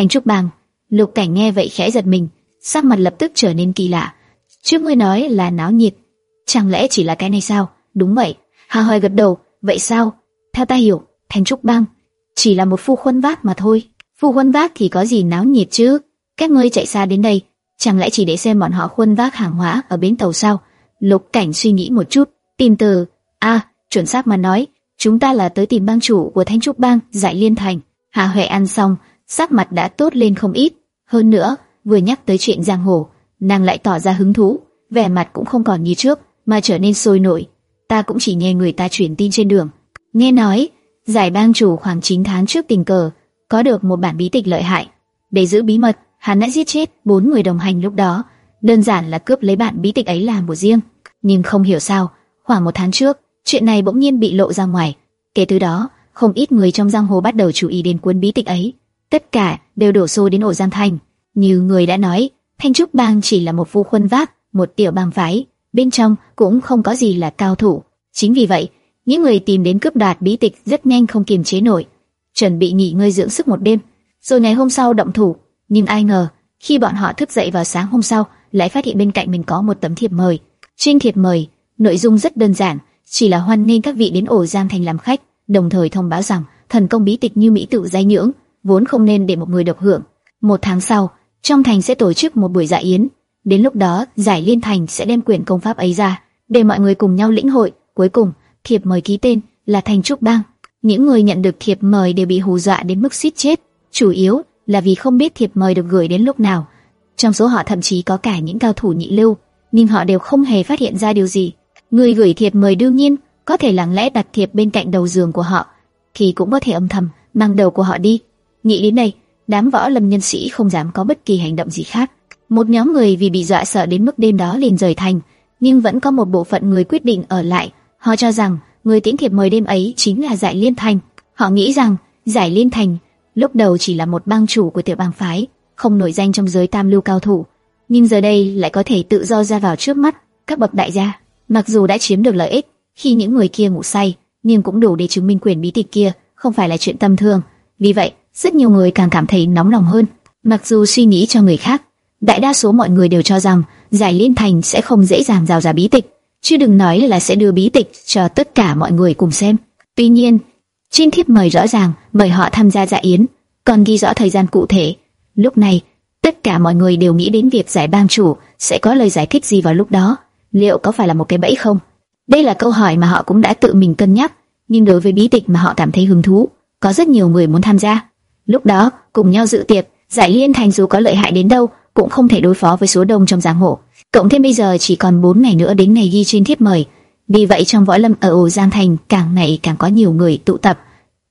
Thành trúc bang. Lục cảnh nghe vậy khẽ giật mình, sắc mặt lập tức trở nên kỳ lạ. Trước ngươi nói là náo nhiệt, chẳng lẽ chỉ là cái này sao? Đúng vậy. Hà Hoài gật đầu, vậy sao? Theo ta hiểu, Thành trúc bang chỉ là một phu khuân vác mà thôi. Phu khuân vác thì có gì náo nhiệt chứ? Các ngươi chạy xa đến đây, chẳng lẽ chỉ để xem bọn họ khuân vác hàng hóa ở bến tàu sao? Lục Cảnh suy nghĩ một chút, tìm từ, a, à, chuẩn xác mà nói, chúng ta là tới tìm bang chủ của Thanh trúc bang, Giải Liên Thành. Hà Huệ ăn xong, sắc mặt đã tốt lên không ít. Hơn nữa, vừa nhắc tới chuyện giang hồ, nàng lại tỏ ra hứng thú, vẻ mặt cũng không còn như trước, mà trở nên sôi nổi. Ta cũng chỉ nghe người ta truyền tin trên đường, nghe nói giải bang chủ khoảng 9 tháng trước tình cờ có được một bản bí tịch lợi hại, để giữ bí mật, hắn đã giết chết bốn người đồng hành lúc đó, đơn giản là cướp lấy bản bí tịch ấy làm của riêng. Nhưng không hiểu sao, khoảng một tháng trước, chuyện này bỗng nhiên bị lộ ra ngoài. Kể từ đó, không ít người trong giang hồ bắt đầu chú ý đến cuốn bí tịch ấy. Tất cả đều đổ xô đến ổ Giang Thành. Như người đã nói, Thanh Trúc Bang chỉ là một phu khuân vác, một tiểu bang phái, bên trong cũng không có gì là cao thủ. Chính vì vậy, những người tìm đến cướp đoạt bí tịch rất nhanh không kiềm chế nổi, chuẩn bị nghỉ ngơi dưỡng sức một đêm, rồi ngày hôm sau động thủ. Nhưng ai ngờ, khi bọn họ thức dậy vào sáng hôm sau, lại phát hiện bên cạnh mình có một tấm thiệp mời. Trên thiệp mời, nội dung rất đơn giản, chỉ là hoan nghênh các vị đến ổ Giang Thành làm khách, đồng thời thông báo rằng thần công bí tịch như mỹ tự giai nhưỡng, vốn không nên để một người độc hưởng. Một tháng sau, trong thành sẽ tổ chức một buổi dạ yến. Đến lúc đó, giải liên thành sẽ đem quyển công pháp ấy ra, để mọi người cùng nhau lĩnh hội. Cuối cùng, thiệp mời ký tên là Thành Trúc Bang. Những người nhận được thiệp mời đều bị hù dọa đến mức suýt chết, chủ yếu là vì không biết thiệp mời được gửi đến lúc nào. Trong số họ thậm chí có cả những cao thủ nhị lưu, nhưng họ đều không hề phát hiện ra điều gì. Người gửi thiệp mời đương nhiên có thể lặng lẽ đặt thiệp bên cạnh đầu giường của họ, thì cũng có thể âm thầm mang đầu của họ đi. Nghĩ đến đây, đám võ lâm nhân sĩ không dám có bất kỳ hành động gì khác. Một nhóm người vì bị dọa sợ đến mức đêm đó liền rời thành, nhưng vẫn có một bộ phận người quyết định ở lại. Họ cho rằng người tiễn thiệp mời đêm ấy chính là Giải Liên Thành. Họ nghĩ rằng Giải Liên Thành lúc đầu chỉ là một bang chủ của tiểu bang phái, không nổi danh trong giới tam lưu cao thủ, nhưng giờ đây lại có thể tự do ra vào trước mắt các bậc đại gia. Mặc dù đã chiếm được lợi ích khi những người kia ngủ say, nhưng cũng đủ để chứng minh quyền bí tịch kia không phải là chuyện tầm thường. Vì vậy, rất nhiều người càng cảm thấy nóng lòng hơn. Mặc dù suy nghĩ cho người khác, đại đa số mọi người đều cho rằng giải liên thành sẽ không dễ dàng rào ra bí tịch, chứ đừng nói là sẽ đưa bí tịch cho tất cả mọi người cùng xem. Tuy nhiên, trên thiếp mời rõ ràng mời họ tham gia dạ yến, còn ghi rõ thời gian cụ thể. Lúc này, tất cả mọi người đều nghĩ đến việc giải bang chủ sẽ có lời giải thích gì vào lúc đó. Liệu có phải là một cái bẫy không? Đây là câu hỏi mà họ cũng đã tự mình cân nhắc, nhưng đối với bí tịch mà họ cảm thấy hứng thú, có rất nhiều người muốn tham gia. Lúc đó, cùng nhau dự tiệc, dạ giải liên thành dù có lợi hại đến đâu, cũng không thể đối phó với số đông trong giang hồ. Cộng thêm bây giờ chỉ còn 4 ngày nữa đến ngày ghi trên thiếp mời, vì vậy trong võ lâm ở ổ Giang Thành càng ngày càng có nhiều người tụ tập.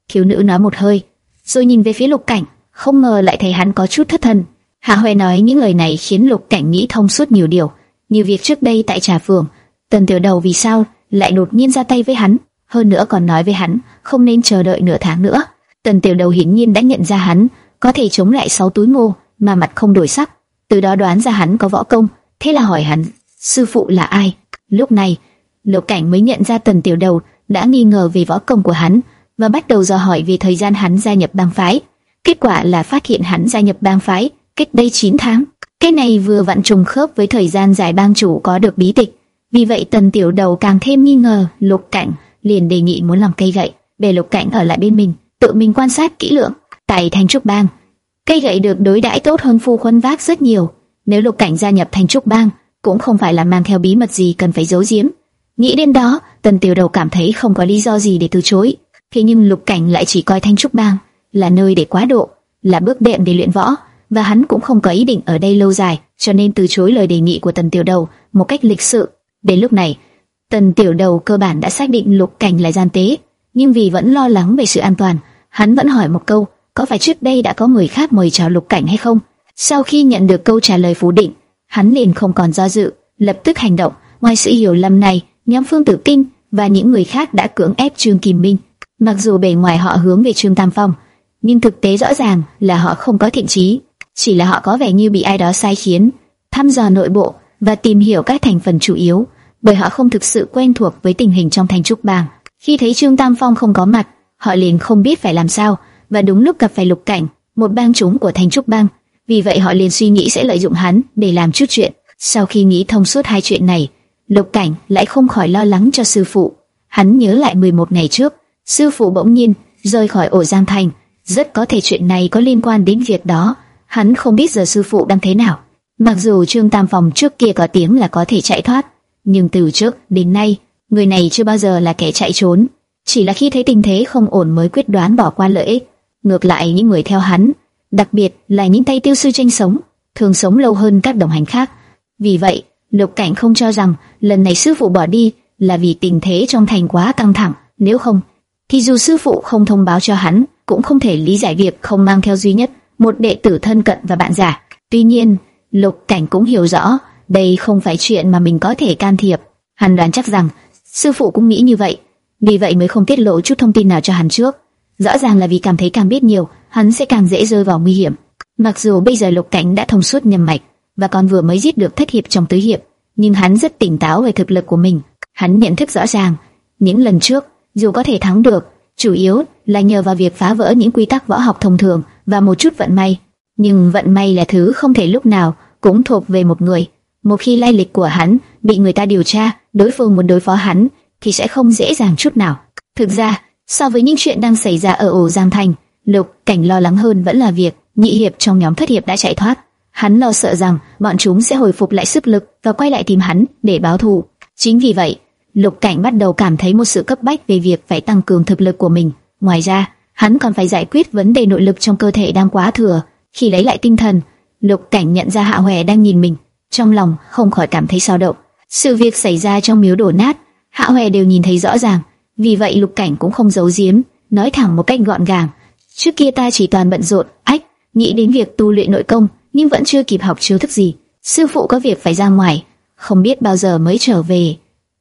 Thiếu nữ nói một hơi, rồi nhìn về phía Lục Cảnh, không ngờ lại thấy hắn có chút thất thần. Hạ Huệ nói những lời này khiến Lục Cảnh nghĩ thông suốt nhiều điều, như việc trước đây tại trà phường, Tần Tiểu Đầu vì sao lại đột nhiên ra tay với hắn, hơn nữa còn nói với hắn không nên chờ đợi nửa tháng nữa. Tần Tiểu Đầu hiển nhiên đã nhận ra hắn có thể chống lại sáu túi ngô mà mặt không đổi sắc, từ đó đoán ra hắn có võ công, thế là hỏi hắn sư phụ là ai. Lúc này, Lục Cảnh mới nhận ra Tần Tiểu Đầu đã nghi ngờ về võ công của hắn và bắt đầu dò hỏi về thời gian hắn gia nhập bang phái. Kết quả là phát hiện hắn gia nhập bang phái cách đây 9 tháng. Cái này vừa vặn trùng khớp với thời gian giải bang chủ có được bí tịch. Vì vậy Tần Tiểu Đầu càng thêm nghi ngờ, Lục Cảnh liền đề nghị muốn làm cây gậy, để Lục Cảnh ở lại bên mình, tự mình quan sát kỹ lưỡng. Tại Thành Trúc Bang, cây gậy được đối đãi tốt hơn phu khuân vác rất nhiều. Nếu Lục Cảnh gia nhập Thành Trúc Bang, cũng không phải là mang theo bí mật gì cần phải giấu giếm. Nghĩ đến đó, Tần Tiểu Đầu cảm thấy không có lý do gì để từ chối. Thế nhưng Lục Cảnh lại chỉ coi Thanh Trúc Bang là nơi để quá độ, là bước đệm để luyện võ, và hắn cũng không có ý định ở đây lâu dài, cho nên từ chối lời đề nghị của Tần Tiểu Đầu một cách lịch sự. Đến lúc này, Tần Tiểu Đầu cơ bản đã xác định Lục Cảnh là gian tế, nhưng vì vẫn lo lắng về sự an toàn, hắn vẫn hỏi một câu, có phải trước đây đã có người khác mời chào Lục Cảnh hay không? Sau khi nhận được câu trả lời phủ định, hắn liền không còn do dự, lập tức hành động. Ngoài sự hiểu lầm này, nhóm Phương Tử Kinh và những người khác đã cưỡng ép Trương Kim Minh. Mặc dù bề ngoài họ hướng về Trương Tam Phong, nhưng thực tế rõ ràng là họ không có thiện chí, chỉ là họ có vẻ như bị ai đó sai khiến, thăm dò nội bộ và tìm hiểu các thành phần chủ yếu, bởi họ không thực sự quen thuộc với tình hình trong thành trúc bang. Khi thấy Trương Tam Phong không có mặt, họ liền không biết phải làm sao, và đúng lúc gặp phải Lục Cảnh, một bang chúng của thành trúc bang. Vì vậy họ liền suy nghĩ sẽ lợi dụng hắn để làm chút chuyện. Sau khi nghĩ thông suốt hai chuyện này, Lục Cảnh lại không khỏi lo lắng cho sư phụ. Hắn nhớ lại 11 ngày trước, sư phụ bỗng nhiên rời khỏi ổ giam thành, rất có thể chuyện này có liên quan đến việc đó. Hắn không biết giờ sư phụ đang thế nào. Mặc dù Trương Tam Phòng trước kia có tiếng là có thể chạy thoát, nhưng từ trước đến nay, người này chưa bao giờ là kẻ chạy trốn, chỉ là khi thấy tình thế không ổn mới quyết đoán bỏ qua lợi ích. Ngược lại những người theo hắn, đặc biệt là những tay tiêu sư tranh sống, thường sống lâu hơn các đồng hành khác. Vì vậy, Lục Cảnh không cho rằng lần này sư phụ bỏ đi là vì tình thế trong thành quá căng thẳng, nếu không, thì dù sư phụ không thông báo cho hắn, cũng không thể lý giải việc không mang theo duy nhất một đệ tử thân cận và bạn giả. Tuy nhiên, Lục Cảnh cũng hiểu rõ, đây không phải chuyện mà mình có thể can thiệp. Hắn đoán chắc rằng sư phụ cũng nghĩ như vậy, vì vậy mới không tiết lộ chút thông tin nào cho hắn trước. Rõ ràng là vì cảm thấy càng biết nhiều, hắn sẽ càng dễ rơi vào nguy hiểm. Mặc dù bây giờ Lục Cảnh đã thông suốt nhầm mạch và còn vừa mới giết được thất hiệp trong tứ hiệp, nhưng hắn rất tỉnh táo về thực lực của mình. Hắn nhận thức rõ ràng, những lần trước dù có thể thắng được, chủ yếu là nhờ vào việc phá vỡ những quy tắc võ học thông thường và một chút vận may. Nhưng vận may là thứ không thể lúc nào cũng thuộc về một người. Một khi lai lịch của hắn bị người ta điều tra, đối phương muốn đối phó hắn thì sẽ không dễ dàng chút nào. Thực ra, so với những chuyện đang xảy ra ở ổ Giang Thành, Lục Cảnh lo lắng hơn vẫn là việc nhị hiệp trong nhóm thất hiệp đã chạy thoát. Hắn lo sợ rằng bọn chúng sẽ hồi phục lại sức lực và quay lại tìm hắn để báo thù. Chính vì vậy, Lục Cảnh bắt đầu cảm thấy một sự cấp bách về việc phải tăng cường thực lực của mình. Ngoài ra, hắn còn phải giải quyết vấn đề nội lực trong cơ thể đang quá thừa. Khi lấy lại tinh thần, Lục Cảnh nhận ra Hạ Hoè đang nhìn mình, trong lòng không khỏi cảm thấy sao động. Sự việc xảy ra trong miếu đổ nát, Hạ Hoè đều nhìn thấy rõ ràng, vì vậy Lục Cảnh cũng không giấu giếm, nói thẳng một cách gọn gàng. Trước kia ta chỉ toàn bận rộn, ách, nghĩ đến việc tu luyện nội công, nhưng vẫn chưa kịp học chiêu thức gì. Sư phụ có việc phải ra ngoài, không biết bao giờ mới trở về.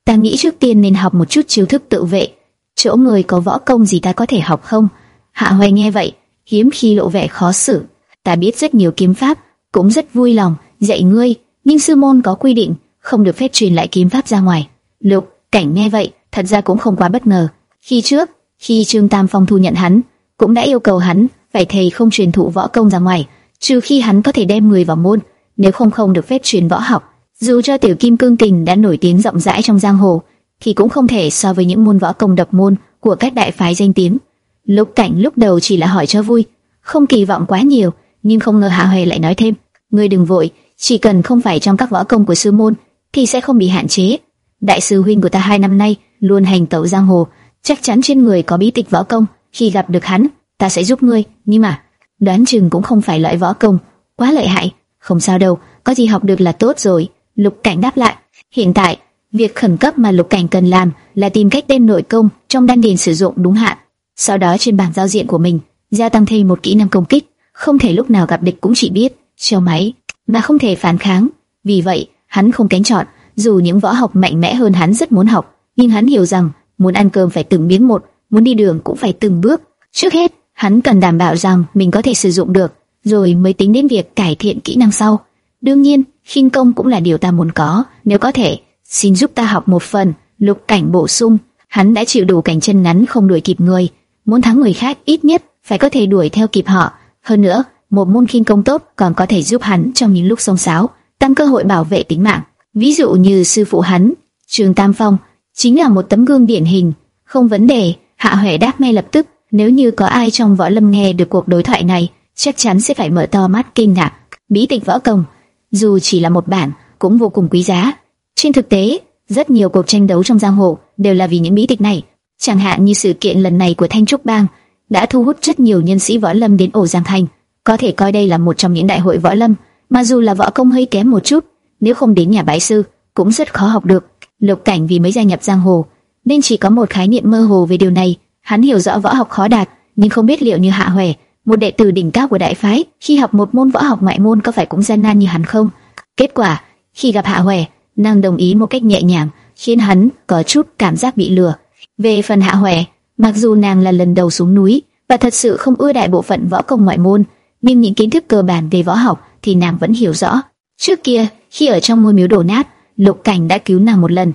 Ta nghĩ trước tiên nên học một chút chiêu thức tự vệ. Chỗ người có võ công gì ta có thể học không? Hạ hoè nghe vậy, hiếm khi lộ vẻ khó xử. Ta biết rất nhiều kiếm pháp, cũng rất vui lòng dạy ngươi, nhưng sư môn có quy định, không được phép truyền lại kiếm pháp ra ngoài. Lục Cảnh nghe vậy, thật ra cũng không quá bất ngờ. Khi trước, khi Trương Tam Phong thu nhận hắn, cũng đã yêu cầu hắn phải thầy không truyền thụ võ công ra ngoài, trừ khi hắn có thể đem người vào môn, nếu không không được phép truyền võ học. Dù cho Tiểu Kim Cương Kình đã nổi tiếng rộng rãi trong giang hồ, thì cũng không thể so với những môn võ công độc môn của các đại phái danh tiếng. Lục Cảnh lúc đầu chỉ là hỏi cho vui, không kỳ vọng quá nhiều, nhưng không ngờ Hạ Hoè lại nói thêm: "Ngươi đừng vội, chỉ cần không phải trong các võ công của sư môn, thì sẽ không bị hạn chế. Đại sư huynh của ta hai năm nay luôn hành tẩu giang hồ, chắc chắn trên người có bí tịch võ công. Khi gặp được hắn, ta sẽ giúp ngươi. Nhưng mà đoán chừng cũng không phải loại võ công quá lợi hại. Không sao đâu, có gì học được là tốt rồi." Lục Cảnh đáp lại, hiện tại, việc khẩn cấp mà Lục Cảnh cần làm là tìm cách đem nội công trong đan điền sử dụng đúng hạn. Sau đó trên bảng giao diện của mình, gia tăng thêm một kỹ năng công kích, không thể lúc nào gặp địch cũng chỉ biết treo máy, mà không thể phản kháng. Vì vậy, hắn không kén chọn, dù những võ học mạnh mẽ hơn hắn rất muốn học, nhưng hắn hiểu rằng muốn ăn cơm phải từng miếng một, muốn đi đường cũng phải từng bước. Trước hết, hắn cần đảm bảo rằng mình có thể sử dụng được, rồi mới tính đến việc cải thiện kỹ năng sau. Đương nhiên, khinh công cũng là điều ta muốn có, nếu có thể, xin giúp ta học một phần. Lục Cảnh bổ sung, hắn đã chịu đủ cảnh chân ngắn không đuổi kịp người, muốn thắng người khác ít nhất phải có thể đuổi theo kịp họ. Hơn nữa, một môn khinh công tốt còn có thể giúp hắn trong những lúc xông xáo, tăng cơ hội bảo vệ tính mạng. Ví dụ như sư phụ hắn, Trường Tam Phong, chính là một tấm gương điển hình. Không vấn đề, Hạ Huệ đáp ngay lập tức. Nếu như có ai trong võ lâm nghe được cuộc đối thoại này, chắc chắn sẽ phải mở to mắt kinh ngạc. Bí tịch võ công dù chỉ là một bản, cũng vô cùng quý giá. Trên thực tế, rất nhiều cuộc tranh đấu trong giang hồ đều là vì những bí tịch này. Chẳng hạn như sự kiện lần này của Thanh Trúc Bang đã thu hút rất nhiều nhân sĩ võ lâm đến ổ Giang Thành, có thể coi đây là một trong những đại hội võ lâm, mà dù là võ công hơi kém một chút, nếu không đến nhà bái sư cũng rất khó học được. Lục Cảnh vì mới gia nhập giang hồ, nên chỉ có một khái niệm mơ hồ về điều này. Hắn hiểu rõ võ học khó đạt, nhưng không biết liệu như Hạ Hoè một đệ tử đỉnh cao của đại phái, khi học một môn võ học ngoại môn có phải cũng gian nan như hắn không? Kết quả, khi gặp Hạ Hoè, nàng đồng ý một cách nhẹ nhàng, khiến hắn có chút cảm giác bị lừa. Về phần Hạ Hoè, mặc dù nàng là lần đầu xuống núi và thật sự không ưa đại bộ phận võ công ngoại môn, nhưng những kiến thức cơ bản về võ học thì nàng vẫn hiểu rõ. Trước kia, khi ở trong ngôi miếu đổ nát, Lục Cảnh đã cứu nàng một lần,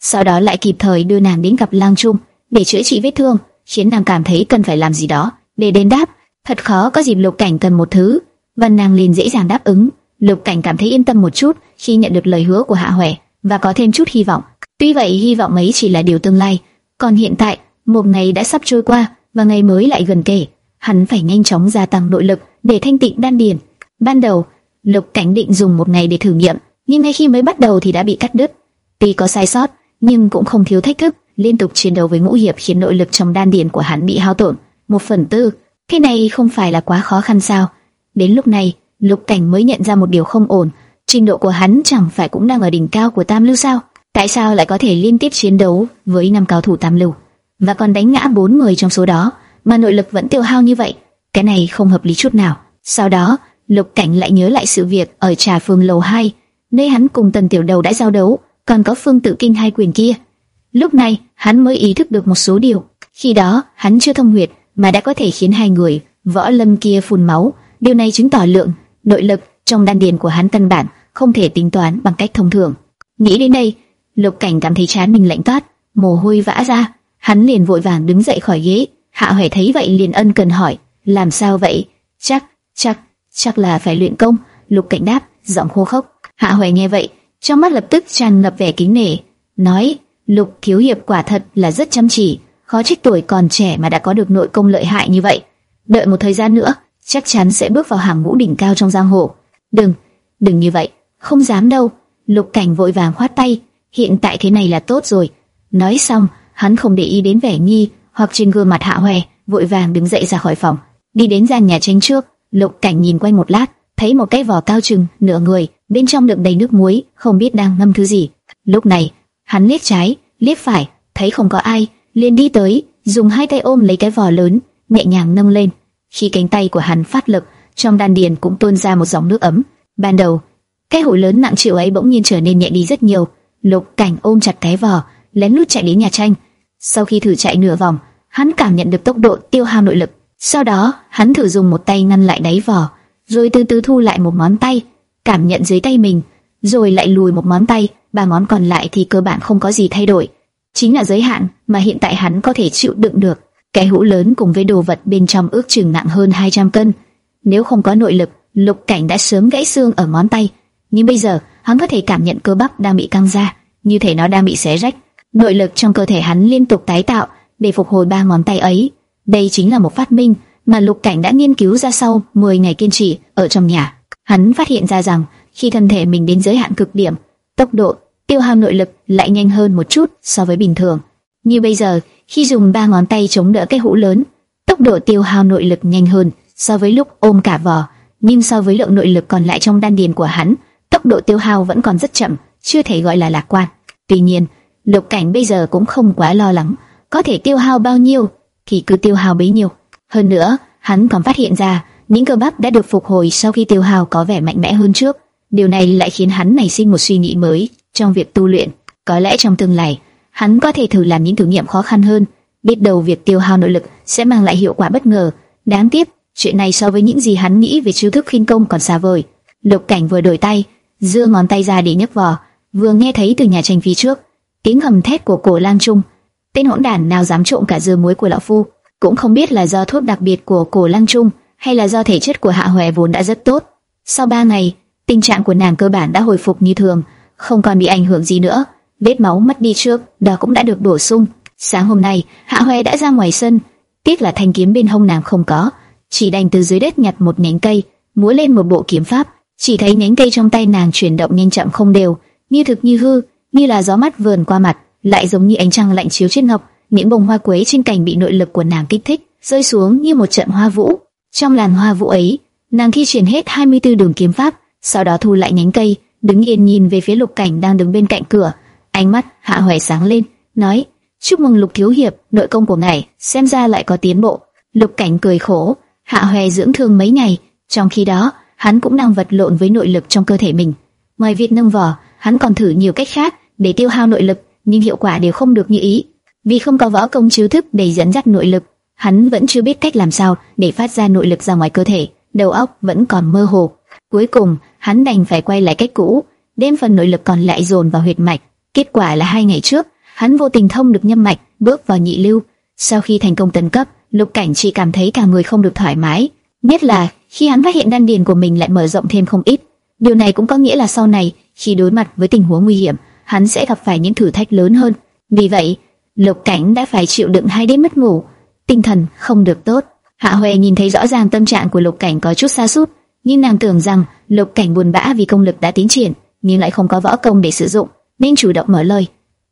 sau đó lại kịp thời đưa nàng đến gặp Lang Trung để chữa trị vết thương, khiến nàng cảm thấy cần phải làm gì đó để đền đáp Thật khó có dịp Lục Cảnh cần một thứ, và nàng liền dễ dàng đáp ứng. Lục Cảnh cảm thấy yên tâm một chút khi nhận được lời hứa của Hạ Huệ và có thêm chút hy vọng. Tuy vậy hy vọng ấy chỉ là điều tương lai, còn hiện tại một ngày đã sắp trôi qua và ngày mới lại gần kề, hắn phải nhanh chóng gia tăng nội lực để thanh tịnh đan điền. Ban đầu, Lục Cảnh định dùng một ngày để thử nghiệm, nhưng ngay khi mới bắt đầu thì đã bị cắt đứt. Tuy có sai sót, nhưng cũng không thiếu thách thức. Liên tục chiến đấu với ngũ hiệp khiến nội lực trong đan điền của hắn bị hao tổn một phần tư. Thế này không phải là quá khó khăn sao? Đến lúc này, Lục Cảnh mới nhận ra một điều không ổn. Trình độ của hắn chẳng phải cũng đang ở đỉnh cao của Tam Lưu sao? Tại sao lại có thể liên tiếp chiến đấu với năm cao thủ Tam Lưu và còn đánh ngã bốn người trong số đó, mà nội lực vẫn tiêu hao như vậy? Cái này không hợp lý chút nào. Sau đó, Lục Cảnh lại nhớ lại sự việc ở Trà Phương lầu 2, nơi hắn cùng Tần Tiểu Đầu đã giao đấu, còn có Phương Tự Kinh hai quyền kia. Lúc này, hắn mới ý thức được một số điều. Khi đó, hắn chưa thông huyệt mà đã có thể khiến hai người võ lâm kia phun máu. Điều này chứng tỏ lượng nội lực trong đan điền của hắn căn bản không thể tính toán bằng cách thông thường. Nghĩ đến đây, Lục Cảnh cảm thấy chán mình lạnh toát, mồ hôi vã ra, hắn liền vội vàng đứng dậy khỏi ghế. Hạ Hoè thấy vậy liền ân cần hỏi, làm sao vậy? Chắc, chắc, chắc là phải luyện công. Lục Cảnh đáp, giọng khô khốc. Hạ Hoè nghe vậy, trong mắt lập tức tràn ngập vẻ kính nể, nói, Lục thiếu hiệp quả thật là rất chăm chỉ, khó trách tuổi còn trẻ mà đã có được nội công lợi hại như vậy. Đợi một thời gian nữa, chắc chắn sẽ bước vào hàng ngũ đỉnh cao trong giang hồ. Đừng, đừng như vậy, không dám đâu. Lục Cảnh vội vàng khoát tay, hiện tại thế này là tốt rồi. Nói xong, hắn không để ý đến vẻ nghi hoặc trên gương mặt Hạ Hoè, vội vàng đứng dậy ra khỏi phòng, đi đến gian nhà tranh trước. Lục Cảnh nhìn quanh một lát, thấy một cái vỏ cao chừng nửa người, bên trong đựng đầy nước muối, không biết đang ngâm thứ gì. Lúc này, hắn liếc trái, liếc phải, thấy không có ai, liền đi tới, dùng hai tay ôm lấy cái vỏ lớn, nhẹ nhàng nâng lên. Khi cánh tay của hắn phát lực, trong đan điền cũng tuôn ra một dòng nước ấm. Ban đầu, cái hũ lớn nặng chịu ấy bỗng nhiên trở nên nhẹ đi rất nhiều. Lục Cảnh ôm chặt cái vỏ, lén lút chạy đến nhà tranh. Sau khi thử chạy nửa vòng, hắn cảm nhận được tốc độ tiêu hao nội lực. Sau đó, hắn thử dùng một tay ngăn lại đáy vỏ, rồi từ từ thu lại một ngón tay, cảm nhận dưới tay mình, rồi lại lùi một ngón tay, ba ngón còn lại thì cơ bản không có gì thay đổi. Chính là giới hạn mà hiện tại hắn có thể chịu đựng được. Cái hũ lớn cùng với đồ vật bên trong ước chừng nặng hơn 200 cân. Nếu không có nội lực, Lục Cảnh đã sớm gãy xương ở ngón tay, nhưng bây giờ hắn có thể cảm nhận cơ bắp đang bị căng ra, như thể nó đang bị xé rách. Nội lực trong cơ thể hắn liên tục tái tạo để phục hồi ba ngón tay ấy. Đây chính là một phát minh mà Lục Cảnh đã nghiên cứu ra sau 10 ngày kiên trì ở trong nhà. Hắn phát hiện ra rằng khi thân thể mình đến giới hạn cực điểm, tốc độ tiêu hao nội lực lại nhanh hơn một chút so với bình thường. Như bây giờ, khi dùng ba ngón tay chống đỡ cái hũ lớn, tốc độ tiêu hao nội lực nhanh hơn so với lúc ôm cả vò, nhưng so với lượng nội lực còn lại trong đan điền của hắn, tốc độ tiêu hao vẫn còn rất chậm, chưa thể gọi là lạc quan. Tuy nhiên, Lục Cảnh bây giờ cũng không quá lo lắng, có thể tiêu hao bao nhiêu thì cứ tiêu hao bấy nhiêu. Hơn nữa, hắn còn phát hiện ra những cơ bắp đã được phục hồi sau khi tiêu hao có vẻ mạnh mẽ hơn trước. Điều này lại khiến hắn nảy sinh một suy nghĩ mới trong việc tu luyện. Có lẽ trong tương lai, hắn có thể thử làm những thử nghiệm khó khăn hơn. Biết đầu việc tiêu hao nội lực sẽ mang lại hiệu quả bất ngờ. Đáng tiếc, chuyện này so với những gì hắn nghĩ về chiêu thức khinh công còn xa vời. Lục Cảnh vừa đổi tay, giơ ngón tay ra để nhấc vò, vừa nghe thấy từ nhà tranh phía trước tiếng hầm thét của cổ lang trung. Tên hỗn đản nào dám trộm cả dưa muối của lão phu, cũng không biết là do thuốc đặc biệt của cổ lăng trung hay là do thể chất của Hạ Hoè vốn đã rất tốt. Sau ba ngày, tình trạng của nàng cơ bản đã hồi phục như thường, không còn bị ảnh hưởng gì nữa. Vết máu mất đi trước, đó cũng đã được bổ sung. Sáng hôm nay, Hạ Hoè đã ra ngoài sân, tiếc là thanh kiếm bên hông nàng không có, chỉ đành từ dưới đất nhặt một nhánh cây, múa lên một bộ kiếm pháp. Chỉ thấy nhánh cây trong tay nàng chuyển động nhanh chậm không đều, như thực như hư, như là gió mát vườn qua mặt, lại giống như ánh trăng lạnh chiếu trên ngọc. Những bông hoa quế trên cành bị nội lực của nàng kích thích, rơi xuống như một trận hoa vũ. Trong làn hoa vũ ấy, nàng thi triển hết 24 đường kiếm pháp, sau đó thu lại nhánh cây, đứng yên nhìn về phía Lục Cảnh đang đứng bên cạnh cửa. Ánh mắt Hạ Hoè sáng lên, nói: "Chúc mừng Lục thiếu hiệp, nội công của ngài xem ra lại có tiến bộ." Lục Cảnh cười khổ, Hạ Hoè dưỡng thương mấy ngày, trong khi đó, hắn cũng đang vật lộn với nội lực trong cơ thể mình. Ngoài việc nâng vỏ, hắn còn thử nhiều cách khác để tiêu hao nội lực, nhưng hiệu quả đều không được như ý. Vì không có võ công chiếu thức để dẫn dắt nội lực, hắn vẫn chưa biết cách làm sao để phát ra nội lực ra ngoài cơ thể, đầu óc vẫn còn mơ hồ. Cuối cùng, hắn đành phải quay lại cách cũ, đem phần nội lực còn lại dồn vào huyệt mạch. Kết quả là hai ngày trước, hắn vô tình thông được nhâm mạch, bước vào nhị lưu. Sau khi thành công tấn cấp, Lục Cảnh chỉ cảm thấy cả người không được thoải mái, nhất là khi hắn phát hiện đan điền của mình lại mở rộng thêm không ít. Điều này cũng có nghĩa là sau này, khi đối mặt với tình huống nguy hiểm, hắn sẽ gặp phải những thử thách lớn hơn. Vì vậy, Lục Cảnh đã phải chịu đựng hai đêm mất ngủ, tinh thần không được tốt. Hạ Huệ nhìn thấy rõ ràng tâm trạng của Lục Cảnh có chút xa sút nhưng nàng tưởng rằng Lục Cảnh buồn bã vì công lực đã tiến triển, nhưng lại không có võ công để sử dụng, nên chủ động mở lời.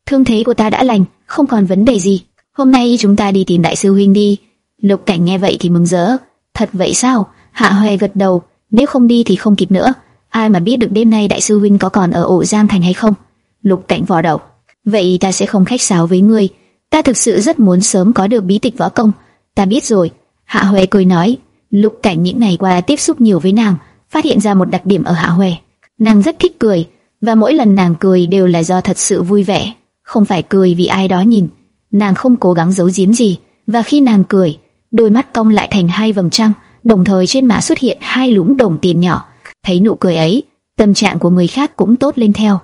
Thương thế của ta đã lành, không còn vấn đề gì. Hôm nay chúng ta đi tìm đại sư huynh đi. Lục Cảnh nghe vậy thì mừng rỡ. Thật vậy sao? Hạ Huệ gật đầu. Nếu không đi thì không kịp nữa. Ai mà biết được đêm nay đại sư huynh có còn ở ổ giam thành hay không? Lục Cảnh vò đầu. Vậy ta sẽ không khách sáo với ngươi. Ta thực sự rất muốn sớm có được bí tịch võ công. Ta biết rồi. Hạ Huệ cười nói. Lục Cảnh những ngày qua tiếp xúc nhiều với nàng, phát hiện ra một đặc điểm ở Hạ Huệ. Nàng rất thích cười, và mỗi lần nàng cười đều là do thật sự vui vẻ, không phải cười vì ai đó nhìn. Nàng không cố gắng giấu giếm gì, và khi nàng cười, đôi mắt cong lại thành hai vầng trăng, đồng thời trên má xuất hiện hai lúm đồng tiền nhỏ. Thấy nụ cười ấy, tâm trạng của người khác cũng tốt lên theo.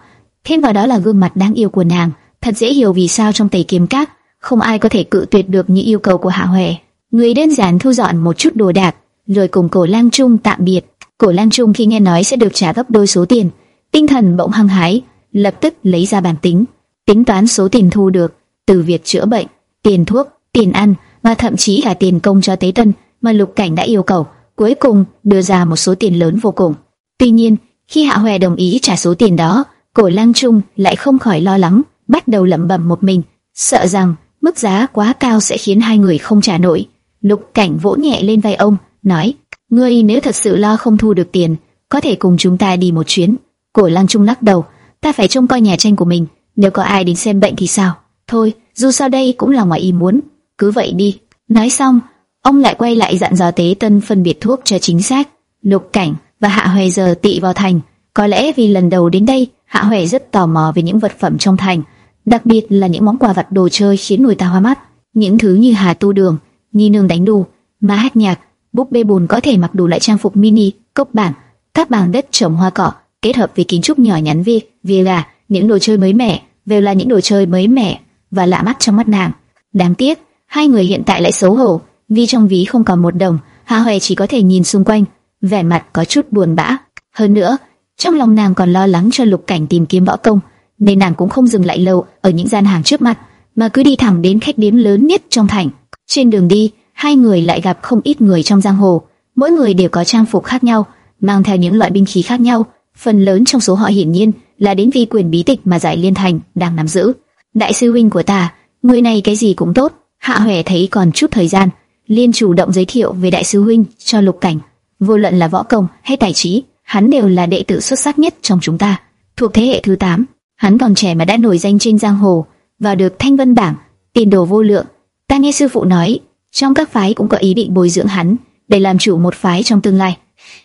Thêm vào đó là gương mặt đáng yêu của nàng, thật dễ hiểu vì sao trong tẩy kiếm các không ai có thể cự tuyệt được những yêu cầu của Hạ Huệ. Người đơn giản thu dọn một chút đồ đạc, rồi cùng Cổ Lang Trung tạm biệt. Cổ Lang Trung khi nghe nói sẽ được trả gấp đôi số tiền, tinh thần bỗng hăng hái, lập tức lấy ra bàn tính, tính toán số tiền thu được từ việc chữa bệnh, tiền thuốc, tiền ăn và thậm chí cả tiền công cho tế tân mà Lục Cảnh đã yêu cầu, cuối cùng đưa ra một số tiền lớn vô cùng. Tuy nhiên, khi Hạ Hoè đồng ý trả số tiền đó, Cổ Lang Trung lại không khỏi lo lắng, bắt đầu lẩm bẩm một mình, sợ rằng mức giá quá cao sẽ khiến hai người không trả nổi. Lục Cảnh vỗ nhẹ lên vai ông, nói: "Ngươi nếu thật sự lo không thu được tiền, có thể cùng chúng ta đi một chuyến." Cổ Lang Trung lắc đầu, "Ta phải trông coi nhà tranh của mình, nếu có ai đến xem bệnh thì sao?" Thôi, dù sao đây cũng là ngoài ý muốn, cứ vậy đi. Nói xong, ông lại quay lại dặn dò Tế Tân phân biệt thuốc cho chính xác. Lục Cảnh và Hạ Hoài giờ tị vào thành, có lẽ vì lần đầu đến đây, Hạ Huệ rất tò mò về những vật phẩm trong thành, đặc biệt là những món quà vặt đồ chơi khiến người ta hoa mắt. Những thứ như hà tu đường, nhi nương đánh đu, ma hát nhạc, búp bê bùn có thể mặc đủ lại trang phục mini, cốc bản, các bàn đất trồng hoa cỏ, kết hợp với kiến trúc nhỏ nhắn vi, villa, những đồ chơi mới mẻ, đều là những đồ chơi mới mẻ và lạ mắt trong mắt nàng. Đáng tiếc, hai người hiện tại lại xấu hổ, vì trong ví không còn một đồng, Hạ Hoè chỉ có thể nhìn xung quanh, vẻ mặt có chút buồn bã. Hơn nữa, trong lòng nàng còn lo lắng cho Lục Cảnh tìm kiếm võ công, nên nàng cũng không dừng lại lâu ở những gian hàng trước mặt, mà cứ đi thẳng đến khách điếm lớn nhất trong thành. Trên đường đi, hai người lại gặp không ít người trong giang hồ, mỗi người đều có trang phục khác nhau, mang theo những loại binh khí khác nhau, phần lớn trong số họ hiển nhiên là đến vì quyền bí tịch mà giải liên thành đang nắm giữ. Đại sư huynh của ta, người này cái gì cũng tốt. Hạ Huệ thấy còn chút thời gian, liên chủ động giới thiệu về đại sư huynh cho Lục Cảnh. Vô luận là võ công hay tài trí, hắn đều là đệ tử xuất sắc nhất trong chúng ta, thuộc thế hệ thứ 8. Hắn còn trẻ mà đã nổi danh trên giang hồ và được Thanh Vân bảng tiền đồ vô lượng. Ta nghe sư phụ nói, trong các phái cũng có ý định bồi dưỡng hắn để làm chủ một phái trong tương lai.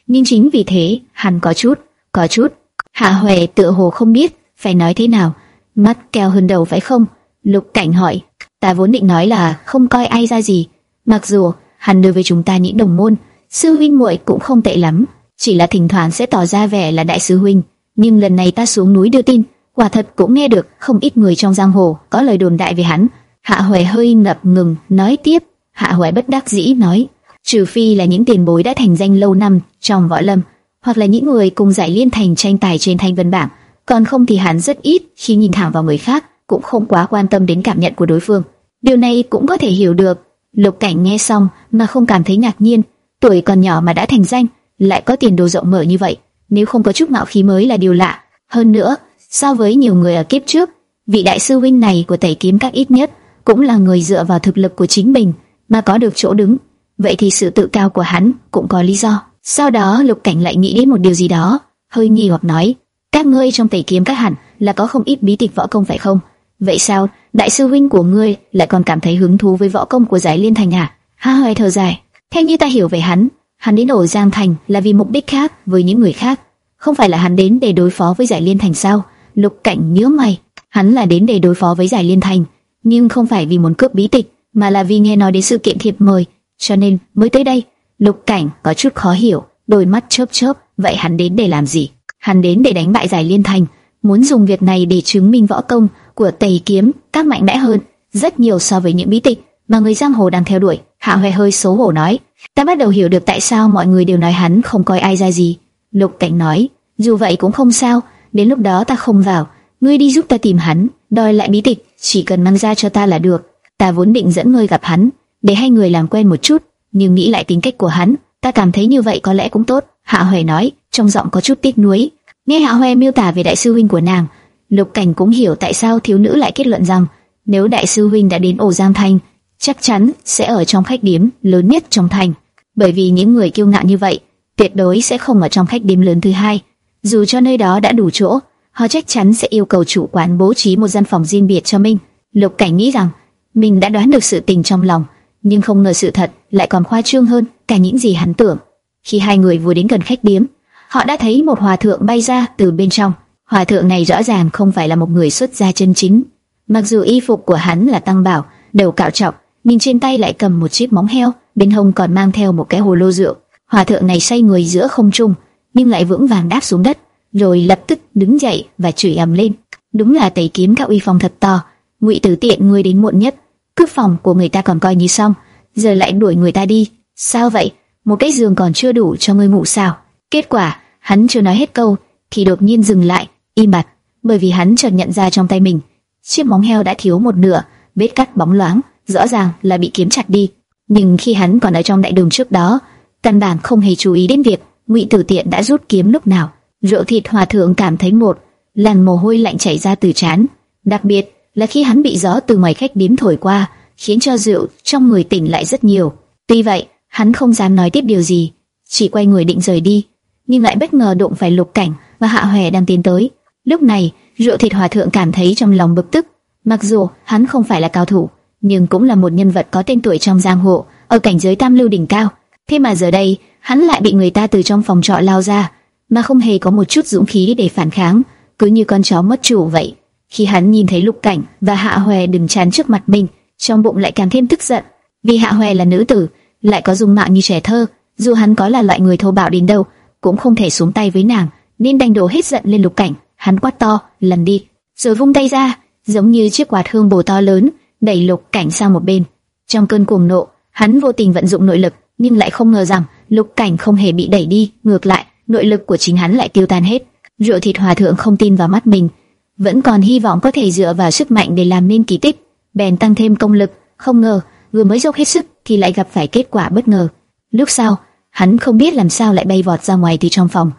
Nhưng chính vì thế, hắn có chút, có chút. Hạ Huệ tựa hồ không biết phải nói thế nào, mắt keo hơn đầu phải không? Lục Cảnh hỏi, ta vốn định nói là không coi ai ra gì, mặc dù hắn đối với chúng ta những đồng môn, sư huynh muội cũng không tệ lắm, chỉ là thỉnh thoảng sẽ tỏ ra vẻ là đại sứ huynh. Nhưng lần này ta xuống núi đưa tin, quả thật cũng nghe được không ít người trong giang hồ có lời đồn đại về hắn. Hạ Huệ hơi ngập ngừng nói tiếp, Hạ Huệ bất đắc dĩ nói, trừ phi là những tiền bối đã thành danh lâu năm trong võ lâm, hoặc là những người cùng giải liên thành tranh tài trên thanh vân bảng, còn không thì hắn rất ít khi nhìn thẳng vào người khác, cũng không quá quan tâm đến cảm nhận của đối phương. Điều này cũng có thể hiểu được. Lục Cảnh nghe xong mà không cảm thấy ngạc nhiên, tuổi còn nhỏ mà đã thành danh, lại có tiền đồ rộng mở như vậy, nếu không có chút ngạo khí mới là điều lạ. Hơn nữa, so với nhiều người ở kiếp trước, vị đại sư huynh này của Tẩy Kiếm Các ít nhất cũng là người dựa vào thực lực của chính mình mà có được chỗ đứng. Vậy thì sự tự cao của hắn cũng có lý do. Sau đó Lục Cảnh lại nghĩ đến một điều gì đó, hơi nghi hoặc nói: "Các ngươi trong Tẩy Kiếm Các hẳn là có không ít bí tịch võ công phải không?" Vậy sao, đại sư huynh của ngươi lại còn cảm thấy hứng thú với võ công của giải liên thành à? Ha hơi thở dài. Theo như ta hiểu về hắn, hắn đến ổ Giang Thành là vì mục đích khác với những người khác, không phải là hắn đến để đối phó với giải liên thành sao? Lục Cảnh nhớ mày, hắn là đến để đối phó với giải liên thành, nhưng không phải vì muốn cướp bí tịch, mà là vì nghe nói đến sự kiện thiệp mời, cho nên mới tới đây. Lục Cảnh có chút khó hiểu, đôi mắt chớp chớp, vậy hắn đến để làm gì? Hắn đến để đánh bại giải liên thành, muốn dùng việc này để chứng minh võ công của Tây Kiếm các mạnh mẽ hơn rất nhiều so với những bí tịch mà người giang hồ đang theo đuổi. Hạ Hoè hơi xấu hổ nói, ta bắt đầu hiểu được tại sao mọi người đều nói hắn không coi ai ra gì. Lục Cảnh nói, dù vậy cũng không sao, đến lúc đó ta không vào, ngươi đi giúp ta tìm hắn, đòi lại bí tịch, chỉ cần mang ra cho ta là được. Ta vốn định dẫn ngươi gặp hắn, để hai người làm quen một chút, nhưng nghĩ lại tính cách của hắn, ta cảm thấy như vậy có lẽ cũng tốt. Hạ Hoè nói, trong giọng có chút tiếc nuối. Nghe Hạ Hoè miêu tả về đại sư huynh của nàng, Lục Cảnh cũng hiểu tại sao thiếu nữ lại kết luận rằng nếu đại sư huynh đã đến ổ Giang Thành, chắc chắn sẽ ở trong khách điếm lớn nhất trong thành, bởi vì những người kiêu ngạo như vậy tuyệt đối sẽ không ở trong khách điếm lớn thứ hai. Dù cho nơi đó đã đủ chỗ, họ chắc chắn sẽ yêu cầu chủ quán bố trí một gian phòng riêng biệt cho mình. Lục Cảnh nghĩ rằng mình đã đoán được sự tình trong lòng, nhưng không ngờ sự thật lại còn khoa trương hơn cả những gì hắn tưởng. Khi hai người vừa đến gần khách điếm, họ đã thấy một hòa thượng bay ra từ bên trong. Hòa thượng này rõ ràng không phải là một người xuất gia chân chính. Mặc dù y phục của hắn là tăng bảo, đầu cạo trọc, Nhìn trên tay lại cầm một chiếc móng heo, bên hông còn mang theo một cái hồ lô rượu. Hòa thượng này say người giữa không trung, nhưng lại vững vàng đáp xuống đất, rồi lập tức đứng dậy và chửi ầm lên. Đúng là tẩy kiếm các uy phong thật to. Ngụy Tử Tiện người đến muộn nhất, cướp phòng của người ta còn coi như xong, giờ lại đuổi người ta đi. Sao vậy? Một cái giường còn chưa đủ cho ngươi ngủ sao? Kết quả, hắn chưa nói hết câu thì đột nhiên dừng lại, im bặt, bởi vì hắn chợt nhận ra trong tay mình, chiếc móng heo đã thiếu một nửa, vết cắt bóng loáng, rõ ràng là bị kiếm chặt đi. Nhưng khi hắn còn ở trong đại đường trước đó, căn bản không hề chú ý đến việc Ngụy Tử Tiện đã rút kiếm lúc nào. Rượu thịt hòa thượng cảm thấy một làn mồ hôi lạnh chảy ra từ trán, đặc biệt là khi hắn bị gió từ ngoài khách điếm thổi qua, khiến cho rượu trong người tỉnh lại rất nhiều. Tuy vậy, hắn không dám nói tiếp điều gì, chỉ quay người định rời đi, nhưng lại bất ngờ đụng phải Lục Cảnh và Hạ Hoè đang tiến tới. Lúc này, rượu thịt hòa thượng cảm thấy trong lòng bực tức. Mặc dù hắn không phải là cao thủ, nhưng cũng là một nhân vật có tên tuổi trong giang hồ, ở cảnh giới tam lưu đỉnh cao. Thế mà giờ đây, hắn lại bị người ta từ trong phòng trọ lao ra, mà không hề có một chút dũng khí để phản kháng, cứ như con chó mất chủ vậy. Khi hắn nhìn thấy Lục Cảnh và Hạ Hoè đừng chán trước mặt mình, trong bụng lại càng thêm tức giận, vì Hạ Hoè là nữ tử, lại có dung mạo như trẻ thơ, dù hắn có là loại người thô bạo đến đâu, cũng không thể xuống tay với nàng, nên đành đổ hết giận lên Lục Cảnh. Hắn quát to, lần đi, rồi vung tay ra, giống như chiếc quạt hương bồ to lớn, đẩy Lục Cảnh sang một bên. Trong cơn cuồng nộ, hắn vô tình vận dụng nội lực, nhưng lại không ngờ rằng Lục Cảnh không hề bị đẩy đi, ngược lại, nội lực của chính hắn lại tiêu tan hết. Rượu thịt hòa thượng không tin vào mắt mình, vẫn còn hy vọng có thể dựa vào sức mạnh để làm nên kỳ tích, bèn tăng thêm công lực. Không ngờ, vừa mới dốc hết sức thì lại gặp phải kết quả bất ngờ. Lúc sau, hắn không biết làm sao lại bay vọt ra ngoài từ trong phòng,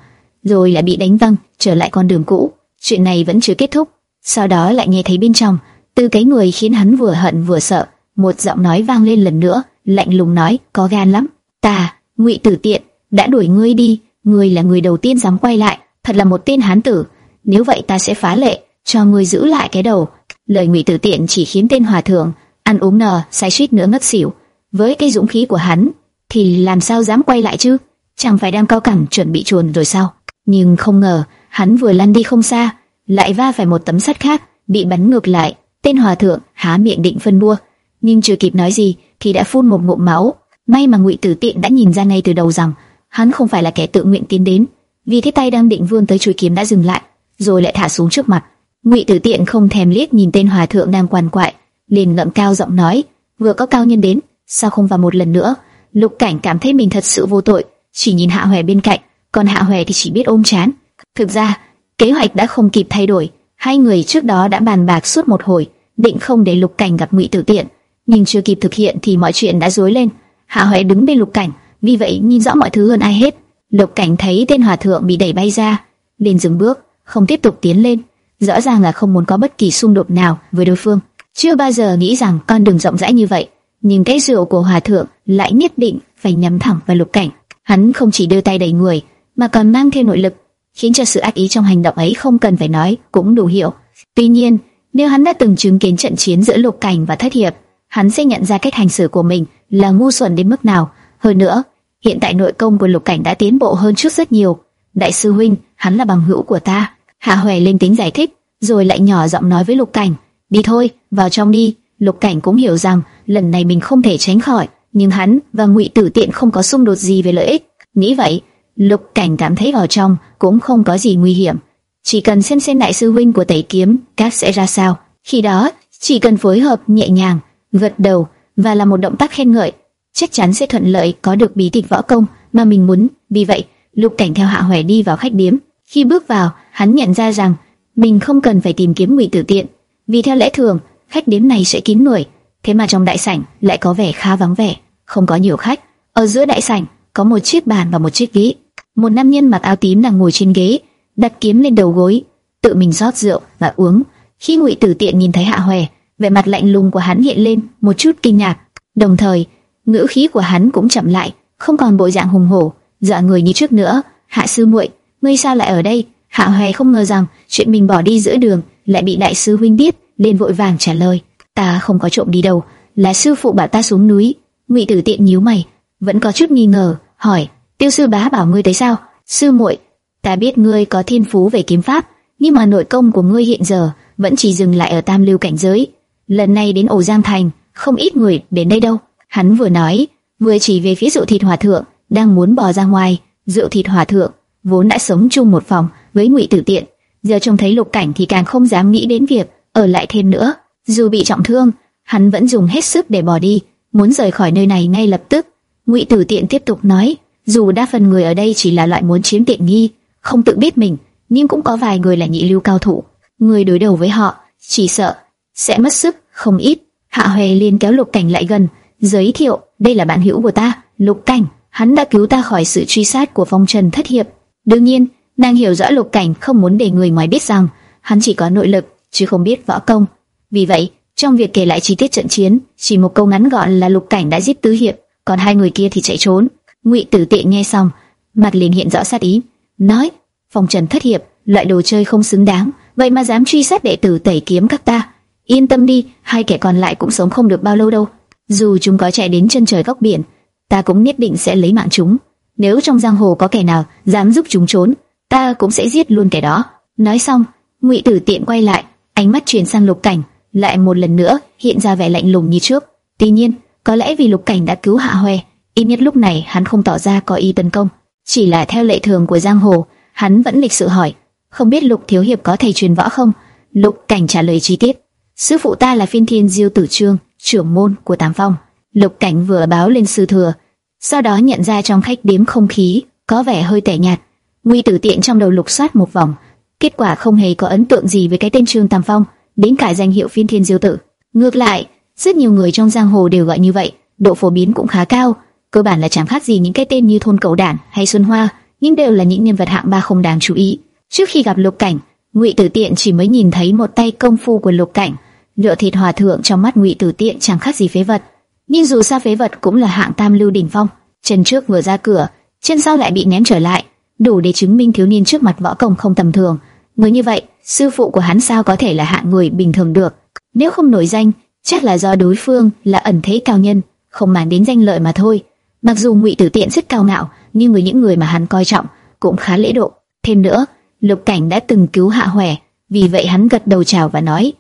rồi lại bị đánh văng trở lại con đường cũ. Chuyện này vẫn chưa kết thúc. Sau đó lại nghe thấy bên trong, từ cái người khiến hắn vừa hận vừa sợ, một giọng nói vang lên lần nữa, lạnh lùng nói, có gan lắm. Ta, Ngụy Tử Tiện, đã đuổi ngươi đi, ngươi là người đầu tiên dám quay lại, thật là một tên hán tử. Nếu vậy ta sẽ phá lệ, cho ngươi giữ lại cái đầu. Lời Ngụy Tử Tiện chỉ khiến tên hòa thượng ăn uống nờ, say suýt nữa ngất xỉu. Với cái dũng khí của hắn, thì làm sao dám quay lại chứ? Chẳng phải đang cao cẳng chuẩn bị chuồn rồi sao? Nhưng không ngờ, hắn vừa lăn đi không xa, lại va phải một tấm sắt khác, bị bắn ngược lại. Tên hòa thượng há miệng định phân bua, nhưng chưa kịp nói gì thì đã phun một ngụm máu. May mà Ngụy Tử Tiện đã nhìn ra ngay từ đầu rằng hắn không phải là kẻ tự nguyện tiến đến, vì thế tay đang định vươn tới chuôi kiếm đã dừng lại, rồi lại thả xuống trước mặt. Ngụy Tử Tiện không thèm liếc nhìn tên hòa thượng đang quằn quại, liền ngậm cao giọng nói: vừa có cao nhân đến, sao không vào một lần nữa? Lục Cảnh cảm thấy mình thật sự vô tội, chỉ nhìn Hạ Hoè bên cạnh, còn Hạ Hoè thì chỉ biết ôm chán. Thực ra, kế hoạch đã không kịp thay đổi, hai người trước đó đã bàn bạc suốt một hồi, định không để Lục Cảnh gặp Ngụy Tử Tiện, nhưng chưa kịp thực hiện thì mọi chuyện đã rối lên. Hạ Hoè đứng bên Lục Cảnh, vì vậy nhìn rõ mọi thứ hơn ai hết. Lục Cảnh thấy tên hòa thượng bị đẩy bay ra, liền dừng bước, không tiếp tục tiến lên, rõ ràng là không muốn có bất kỳ xung đột nào với đối phương. Chưa bao giờ nghĩ rằng con đường rộng rãi như vậy, nhưng cái rượu của hòa thượng lại nhất định phải nhắm thẳng vào Lục Cảnh. Hắn không chỉ đưa tay đẩy người, mà còn mang theo nội lực, khiến cho sự ác ý trong hành động ấy không cần phải nói cũng đủ hiểu. Tuy nhiên, nếu hắn đã từng chứng kiến trận chiến giữa Lục Cảnh và Thất Hiệp, hắn sẽ nhận ra cách hành xử của mình là ngu xuẩn đến mức nào. Hơn nữa, hiện tại nội công của Lục Cảnh đã tiến bộ hơn trước rất nhiều. Đại sư huynh, hắn là bằng hữu của ta. Hạ Hoè lên tính giải thích, rồi lại nhỏ giọng nói với Lục Cảnh, đi thôi, vào trong đi. Lục Cảnh cũng hiểu rằng lần này mình không thể tránh khỏi, nhưng hắn và Ngụy Tử Tiện không có xung đột gì về lợi ích. Nghĩ vậy, Lục Cảnh cảm thấy vào trong cũng không có gì nguy hiểm, chỉ cần xem xem đại sư huynh của Tẩy Kiếm các sẽ ra sao. Khi đó, chỉ cần phối hợp nhẹ nhàng, gật đầu và là một động tác khen ngợi, chắc chắn sẽ thuận lợi có được bí tịch võ công mà mình muốn. Vì vậy, Lục Cảnh theo Hạ Hoè đi vào khách điếm. Khi bước vào, hắn nhận ra rằng mình không cần phải tìm kiếm Ngụy Tử Tiện, vì theo lẽ thường, khách điếm này sẽ kín người, thế mà trong đại sảnh lại có vẻ khá vắng vẻ, không có nhiều khách. Ở giữa đại sảnh có một chiếc bàn và một chiếc ghế. Một nam nhân mặc áo tím đang ngồi trên ghế, đặt kiếm lên đầu gối, tự mình rót rượu và uống. Khi Ngụy Tử Tiện nhìn thấy Hạ Hoè, vẻ mặt lạnh lùng của hắn hiện lên một chút kinh ngạc, đồng thời ngữ khí của hắn cũng chậm lại, không còn bộ dạng hùng hổ, dọa người như trước nữa. Hạ sư muội, ngươi sao lại ở đây? Hạ Hoè không ngờ rằng chuyện mình bỏ đi giữa đường lại bị đại sư huynh biết, liền vội vàng trả lời: ta không có trộm đi đâu, là sư phụ bảo ta xuống núi. Ngụy Tử Tiện nhíu mày, vẫn có chút nghi ngờ, hỏi: tiêu sư bá bảo ngươi tới sao? Sư muội, ta biết ngươi có thiên phú về kiếm pháp, nhưng mà nội công của ngươi hiện giờ vẫn chỉ dừng lại ở tam lưu cảnh giới. Lần này đến ổ Giang Thành, không ít người đến đây đâu. Hắn vừa nói, vừa chỉ về phía rượu thịt hòa thượng đang muốn bò ra ngoài. Rượu thịt hòa thượng vốn đã sống chung một phòng với Ngụy Tử Tiện, giờ trông thấy lục cảnh thì càng không dám nghĩ đến việc ở lại thêm nữa. Dù bị trọng thương, hắn vẫn dùng hết sức để bỏ đi, muốn rời khỏi nơi này ngay lập tức. Ngụy Tử Tiện tiếp tục nói, dù đa phần người ở đây chỉ là loại muốn chiếm tiện nghi, không tự biết mình, nhưng cũng có vài người là nhị lưu cao thủ, người đối đầu với họ chỉ sợ sẽ mất sức không ít. Hạ Hoè liền kéo Lục Cảnh lại gần, giới thiệu, đây là bạn hữu của ta, Lục Cảnh, hắn đã cứu ta khỏi sự truy sát của phong trần thất hiệp. đương nhiên, nàng hiểu rõ Lục Cảnh không muốn để người ngoài biết rằng hắn chỉ có nội lực chứ không biết võ công. Vì vậy, trong việc kể lại chi tiết trận chiến, chỉ một câu ngắn gọn là Lục Cảnh đã giết tứ hiệp, còn hai người kia thì chạy trốn. Ngụy Tử Tiện nghe xong, mặt liền hiện rõ sát ý, nói: "Phong Trần thất hiệp, loại đồ chơi không xứng đáng, vậy mà dám truy sát đệ tử tẩy kiếm các ta. Yên tâm đi, hai kẻ còn lại cũng sống không được bao lâu đâu. Dù chúng có chạy đến chân trời góc biển, ta cũng nhất định sẽ lấy mạng chúng. Nếu trong giang hồ có kẻ nào dám giúp chúng trốn, ta cũng sẽ giết luôn kẻ đó." Nói xong, Ngụy Tử Tiện quay lại, ánh mắt chuyển sang Lục Cảnh, lại một lần nữa hiện ra vẻ lạnh lùng như trước. Tuy nhiên, có lẽ vì Lục Cảnh đã cứu Hạ Hoè, ít nhất lúc này hắn không tỏ ra có ý tấn công, chỉ là theo lệ thường của giang hồ, hắn vẫn lịch sự hỏi, không biết Lục thiếu hiệp có thầy truyền võ không? Lục Cảnh trả lời chi tiết, sư phụ ta là Phiên Thiên Diêu Tử Trương, trưởng môn của Tám Phong. Lục Cảnh vừa báo lên sư thừa, sau đó nhận ra trong khách điếm không khí có vẻ hơi tẻ nhạt. Nguy Tử Tiện trong đầu lục soát một vòng, kết quả không hề có ấn tượng gì với cái tên Trương Tam Phong, đến cả danh hiệu Phiên Thiên Diêu Tử. Ngược lại, rất nhiều người trong giang hồ đều gọi như vậy, độ phổ biến cũng khá cao, cơ bản là chẳng khác gì những cái tên như thôn cầu đản hay xuân hoa, nhưng đều là những nhân vật hạng ba không đáng chú ý. Trước khi gặp Lục Cảnh, Ngụy Tử Tiện chỉ mới nhìn thấy một tay công phu của Lục Cảnh, lựa thịt hòa thượng trong mắt Ngụy Tử Tiện chẳng khác gì phế vật. Nhưng dù sao phế vật cũng là hạng tam lưu đỉnh phong, chân trước vừa ra cửa, chân sau lại bị ném trở lại, đủ để chứng minh thiếu niên trước mặt võ công không tầm thường. Người như vậy, sư phụ của hắn sao có thể là hạng người bình thường được? Nếu không nổi danh, chắc là do đối phương là ẩn thế cao nhân, không màng đến danh lợi mà thôi. Mặc dù Ngụy Tử Tiện rất cao ngạo, nhưng với những người mà hắn coi trọng cũng khá lễ độ. Thêm nữa, Lục Cảnh đã từng cứu Hạ Hoè, vì vậy hắn gật đầu chào và nói: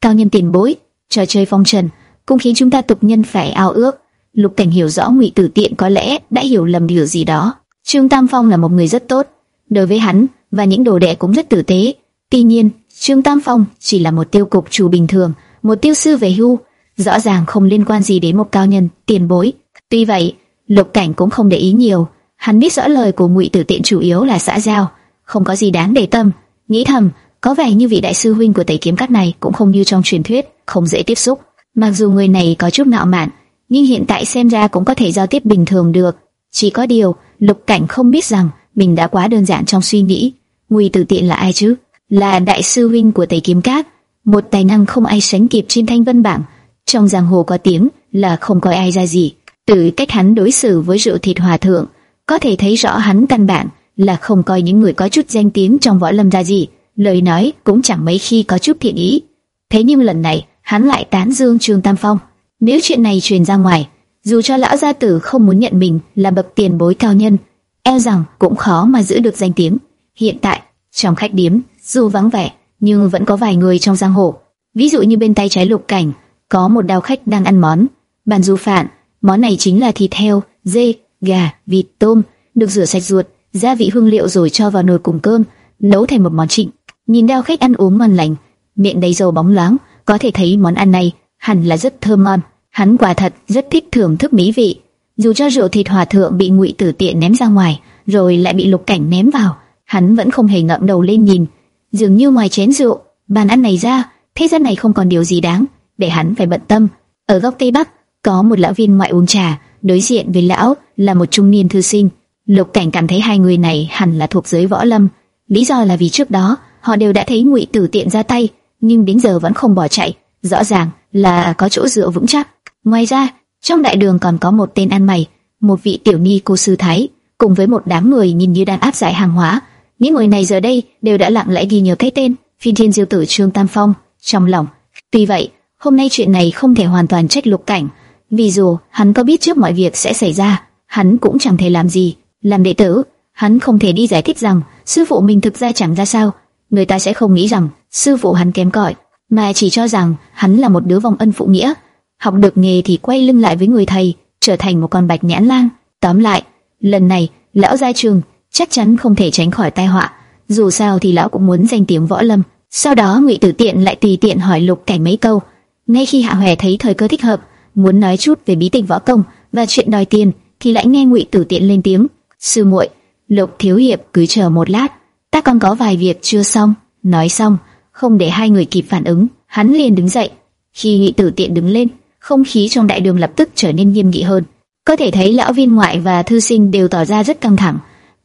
"Cao nhân tiền bối, trò chơi phong trần cũng khiến chúng ta tục nhân phải ao ước." Lục Cảnh hiểu rõ Ngụy Tử Tiện có lẽ đã hiểu lầm điều gì đó. Trương Tam Phong là một người rất tốt, đối với hắn và những đồ đệ cũng rất tử tế. Tuy nhiên, Trương Tam Phong chỉ là một tiêu cục chủ bình thường, một tiêu sư về hưu, rõ ràng không liên quan gì đến một cao nhân tiền bối. Tuy vậy, Lục Cảnh cũng không để ý nhiều, hắn biết rõ lời của Ngụy Tử Tiện chủ yếu là xã giao, không có gì đáng để tâm. Nghĩ thầm, có vẻ như vị đại sư huynh của Tây Kiếm Cát này cũng không như trong truyền thuyết, không dễ tiếp xúc. Mặc dù người này có chút ngạo mạn, nhưng hiện tại xem ra cũng có thể giao tiếp bình thường được. Chỉ có điều, Lục Cảnh không biết rằng mình đã quá đơn giản trong suy nghĩ. Ngụy Tử Tiện là ai chứ? Là đại sư huynh của Tây Kiếm Cát, một tài năng không ai sánh kịp trên thanh vân bảng. Trong giang hồ có tiếng là không coi ai ra gì. Từ cách hắn đối xử với rượu thịt hòa thượng, có thể thấy rõ hắn căn bản là không coi những người có chút danh tiếng trong võ lâm ra gì, lời nói cũng chẳng mấy khi có chút thiện ý. Thế nhưng lần này, hắn lại tán dương Trương Tam Phong. Nếu chuyện này truyền ra ngoài, dù cho lão gia tử không muốn nhận mình là bậc tiền bối cao nhân, e rằng cũng khó mà giữ được danh tiếng. Hiện tại, trong khách điếm, dù vắng vẻ, nhưng vẫn có vài người trong giang hồ. Ví dụ như bên tay trái lục cảnh, có một đào khách đang ăn món bàn du phản. Món này chính là thịt heo, dê, gà, vịt, tôm, được rửa sạch ruột, gia vị hương liệu rồi cho vào nồi cùng cơm, nấu thành một món trịnh. Nhìn đao khách ăn uống ngon lành, miệng đầy dầu bóng loáng, có thể thấy món ăn này hẳn là rất thơm ngon. Hắn quả thật rất thích thưởng thức mỹ vị. Dù cho rượu thịt hòa thượng bị Ngụy Tử Tiện ném ra ngoài, rồi lại bị Lục Cảnh ném vào, hắn vẫn không hề ngậm đầu lên nhìn. Dường như ngoài chén rượu, bàn ăn này ra, thế gian này không còn điều gì đáng để hắn phải bận tâm. Ở góc tây bắc có một lão viên ngoại uống trà, đối diện với lão là một trung niên thư sinh. Lục Cảnh cảm thấy hai người này hẳn là thuộc giới võ lâm. Lý do là vì trước đó họ đều đã thấy Ngụy Tử Tiện ra tay, nhưng đến giờ vẫn không bỏ chạy, rõ ràng là có chỗ dựa vững chắc. Ngoài ra, trong đại đường còn có một tên ăn mày, một vị tiểu ni cô sư thái, cùng với một đám người nhìn như đang áp giải hàng hóa. Những người này giờ đây đều đã lặng lẽ ghi nhớ cái tên phi Thiên Diêu Tử Trương Tam Phong trong lòng. Tuy vậy, hôm nay chuyện này không thể hoàn toàn trách Lục Cảnh, vì dù hắn có biết trước mọi việc sẽ xảy ra, hắn cũng chẳng thể làm gì. Làm đệ tử, hắn không thể đi giải thích rằng sư phụ mình thực ra chẳng ra sao. Người ta sẽ không nghĩ rằng sư phụ hắn kém cỏi, mà chỉ cho rằng hắn là một đứa vong ân phụ nghĩa. Học được nghề thì quay lưng lại với người thầy, trở thành một con bạch nhãn lang. Tóm lại, lần này lão gia trường chắc chắn không thể tránh khỏi tai họa. Dù sao thì lão cũng muốn danh tiếng võ lâm. Sau đó Ngụy Tử Tiện lại tùy tiện hỏi Lục Cảnh mấy câu. Ngay khi Hạ Hoè thấy thời cơ thích hợp, muốn nói chút về bí tịch võ công và chuyện đòi tiền, thì lại nghe Ngụy Tử Tiện lên tiếng: "Sư muội, Lục thiếu hiệp cứ chờ một lát, ta còn có vài việc chưa xong." Nói xong, không để hai người kịp phản ứng, hắn liền đứng dậy. Khi Ngụy Tử Tiện đứng lên, không khí trong đại đường lập tức trở nên nghiêm nghị hơn. Có thể thấy lão viên ngoại và thư sinh đều tỏ ra rất căng thẳng,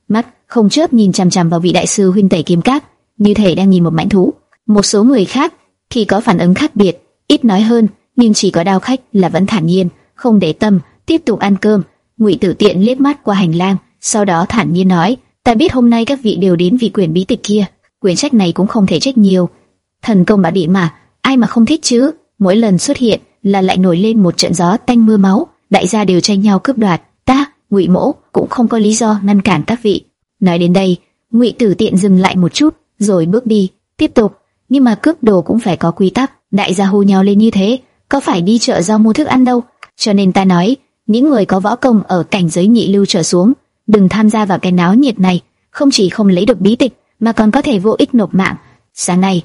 mắt không chớp nhìn chằm chằm vào vị đại sư huynh tẩy kiếm cát, như thể đang nhìn một mãnh thú. Một số người khác thì có phản ứng khác biệt, ít nói hơn, nhưng chỉ có đao khách là vẫn thản nhiên, không để tâm, tiếp tục ăn cơm. Ngụy Tử Tiện liếc mắt qua hành lang, sau đó thản nhiên nói: "Ta biết hôm nay các vị đều đến vì quyển bí tịch kia, quyển sách này cũng không thể trách nhiều. Thần công bá địa mà, ai mà không thích chứ? Mỗi lần xuất hiện là lại nổi lên một trận gió tanh mưa máu, đại gia đều tranh nhau cướp đoạt. Ta, Ngụy Mỗ cũng không có lý do ngăn cản các vị." Nói đến đây, Ngụy Tử Tiện dừng lại một chút, rồi bước đi, tiếp tục. Nhưng mà cướp đồ cũng phải có quy tắc, đại gia hù nhau lên như thế, có phải đi chợ rau mua thức ăn đâu. Cho nên ta nói, những người có võ công ở cảnh giới nhị lưu trở xuống, đừng tham gia vào cái náo nhiệt này, không chỉ không lấy được bí tịch, mà còn có thể vô ích nộp mạng. Sáng nay,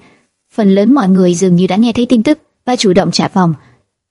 phần lớn mọi người dường như đã nghe thấy tin tức và chủ động trả phòng.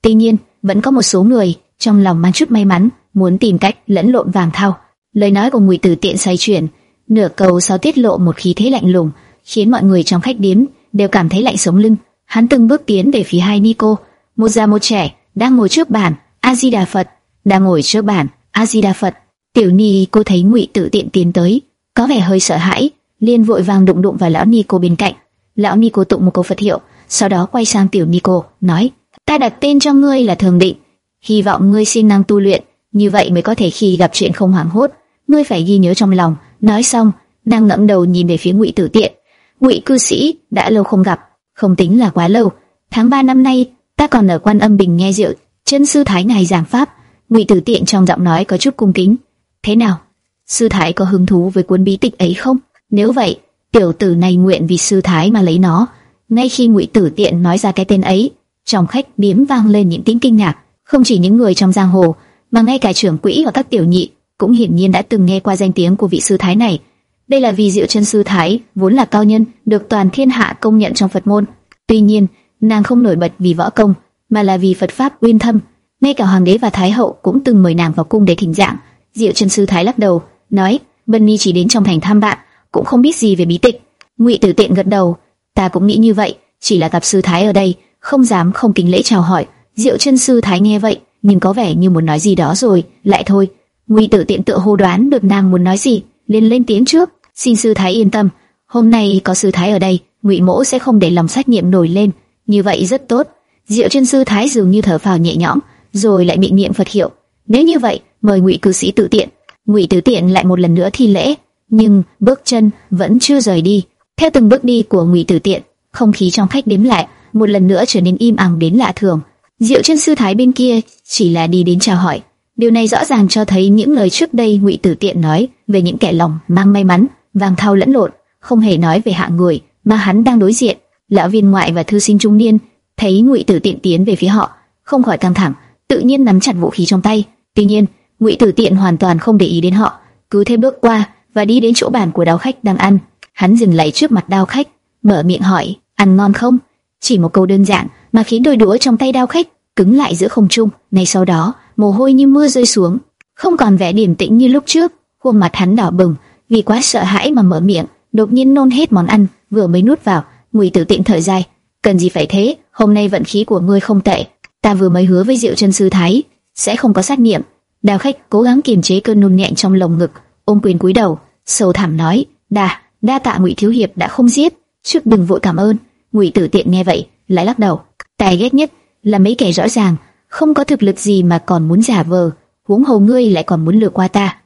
Tuy nhiên, vẫn có một số người trong lòng mang chút may mắn, muốn tìm cách lẫn lộn vàng thao. Lời nói của Ngụy Tử Tiện xoay chuyển, nửa câu sau tiết lộ một khí thế lạnh lùng, khiến mọi người trong khách điếm đều cảm thấy lạnh sống lưng. Hắn từng bước tiến về phía hai Nico, một già một trẻ, đang ngồi trước bàn, A Di Đà Phật, đang ngồi trước bàn, A Di Đà Phật. Tiểu Ni cô thấy Ngụy Tử Tiện tiến tới, có vẻ hơi sợ hãi, liền vội vàng đụng đụng vào lão Ni cô bên cạnh. Lão Ni cô tụng một câu Phật hiệu, sau đó quay sang Tiểu Ni cô, nói: "Ta đặt tên cho ngươi là Thường Định, hy vọng ngươi siêng năng tu luyện, như vậy mới có thể khi gặp chuyện không hoảng hốt, ngươi phải ghi nhớ trong lòng." Nói xong, đang ngẩng đầu nhìn về phía Ngụy Tử Tiện. Ngụy cư sĩ đã lâu không gặp, không tính là quá lâu. Tháng 3 năm nay, ta còn ở Quan Âm Bình nghe rượu, chân sư thái ngài giảng pháp. Ngụy Tử Tiện trong giọng nói có chút cung kính. Thế nào? Sư thái có hứng thú với cuốn bí tịch ấy không? Nếu vậy, tiểu tử này nguyện vì sư thái mà lấy nó. Ngay khi Ngụy Tử Tiện nói ra cái tên ấy, trong khách biếm vang lên những tiếng kinh ngạc. Không chỉ những người trong giang hồ, mà ngay cả trưởng quỹ và các tiểu nhị cũng hiển nhiên đã từng nghe qua danh tiếng của vị sư thái này. Đây là vì Diệu Chân sư thái vốn là cao nhân, được toàn thiên hạ công nhận trong Phật môn. Tuy nhiên, nàng không nổi bật vì võ công, mà là vì Phật pháp uyên thâm. Ngay cả hoàng đế và thái hậu cũng từng mời nàng vào cung để thỉnh giảng. Diệu Chân sư thái lắc đầu, nói: "Bân Ni chỉ đến trong thành tham bạn, cũng không biết gì về bí tịch." Ngụy Tử Tiện gật đầu, ta cũng nghĩ như vậy, chỉ là gặp sư thái ở đây, không dám không kính lễ chào hỏi. Diệu Chân sư thái nghe vậy, nhưng có vẻ như muốn nói gì đó rồi, lại thôi. Ngụy Tử Tiện tự hồ đoán được nàng muốn nói gì, liền lên tiếng trước, xin sư thái yên tâm, hôm nay có sư thái ở đây, Ngụy Mỗ sẽ không để lòng sát nhiệm nổi lên, như vậy rất tốt. Diệu chân sư thái dường như thở phào nhẹ nhõm, rồi lại miệng niệm Phật hiệu. Nếu như vậy, mời Ngụy cư sĩ tự tiện. Ngụy Tử Tiện lại một lần nữa thi lễ, nhưng bước chân vẫn chưa rời đi. Theo từng bước đi của Ngụy Tử Tiện, không khí trong khách đếm lại một lần nữa trở nên im ắng đến lạ thường. Diệu chân sư thái bên kia chỉ là đi đến chào hỏi, Điều này rõ ràng cho thấy những lời trước đây Ngụy Tử Tiện nói về những kẻ lòng mang may mắn, vàng thau lẫn lộn, không hề nói về hạng người mà hắn đang đối diện. Lão viên ngoại và thư sinh trung niên thấy Ngụy Tử Tiện tiến về phía họ, không khỏi căng thẳng, tự nhiên nắm chặt vũ khí trong tay. Tuy nhiên, Ngụy Tử Tiện hoàn toàn không để ý đến họ, cứ thêm bước qua và đi đến chỗ bàn của đao khách đang ăn. Hắn dừng lại trước mặt đao khách, mở miệng hỏi: "Ăn ngon không?" Chỉ một câu đơn giản mà khiến đôi đũa trong tay đao khách cứng lại giữa không trung. Ngay sau đó, mồ hôi như mưa rơi xuống. không còn vẻ điềm tĩnh như lúc trước. Khuôn mặt hắn đỏ bừng, vì quá sợ hãi mà mở miệng, đột nhiên nôn hết món ăn vừa mới nuốt vào. Ngụy Tử Tịnh thở dài, cần gì phải thế? Hôm nay vận khí của ngươi không tệ, ta vừa mới hứa với Diệu Chân sư thái sẽ không có sát niệm. Đào khách cố gắng kiềm chế cơn nôn nhẹ trong lồng ngực, ôm quyền cúi đầu, sâu thẳm nói: "Đa, đa tạ Ngụy thiếu hiệp đã không giết, trước đừng vội cảm ơn." Ngụy Tử Tiện nghe vậy, lại lắc đầu, tài ghét nhất là mấy kẻ rõ ràng không có thực lực gì mà còn muốn giả vờ, huống hồ ngươi lại còn muốn lừa qua ta.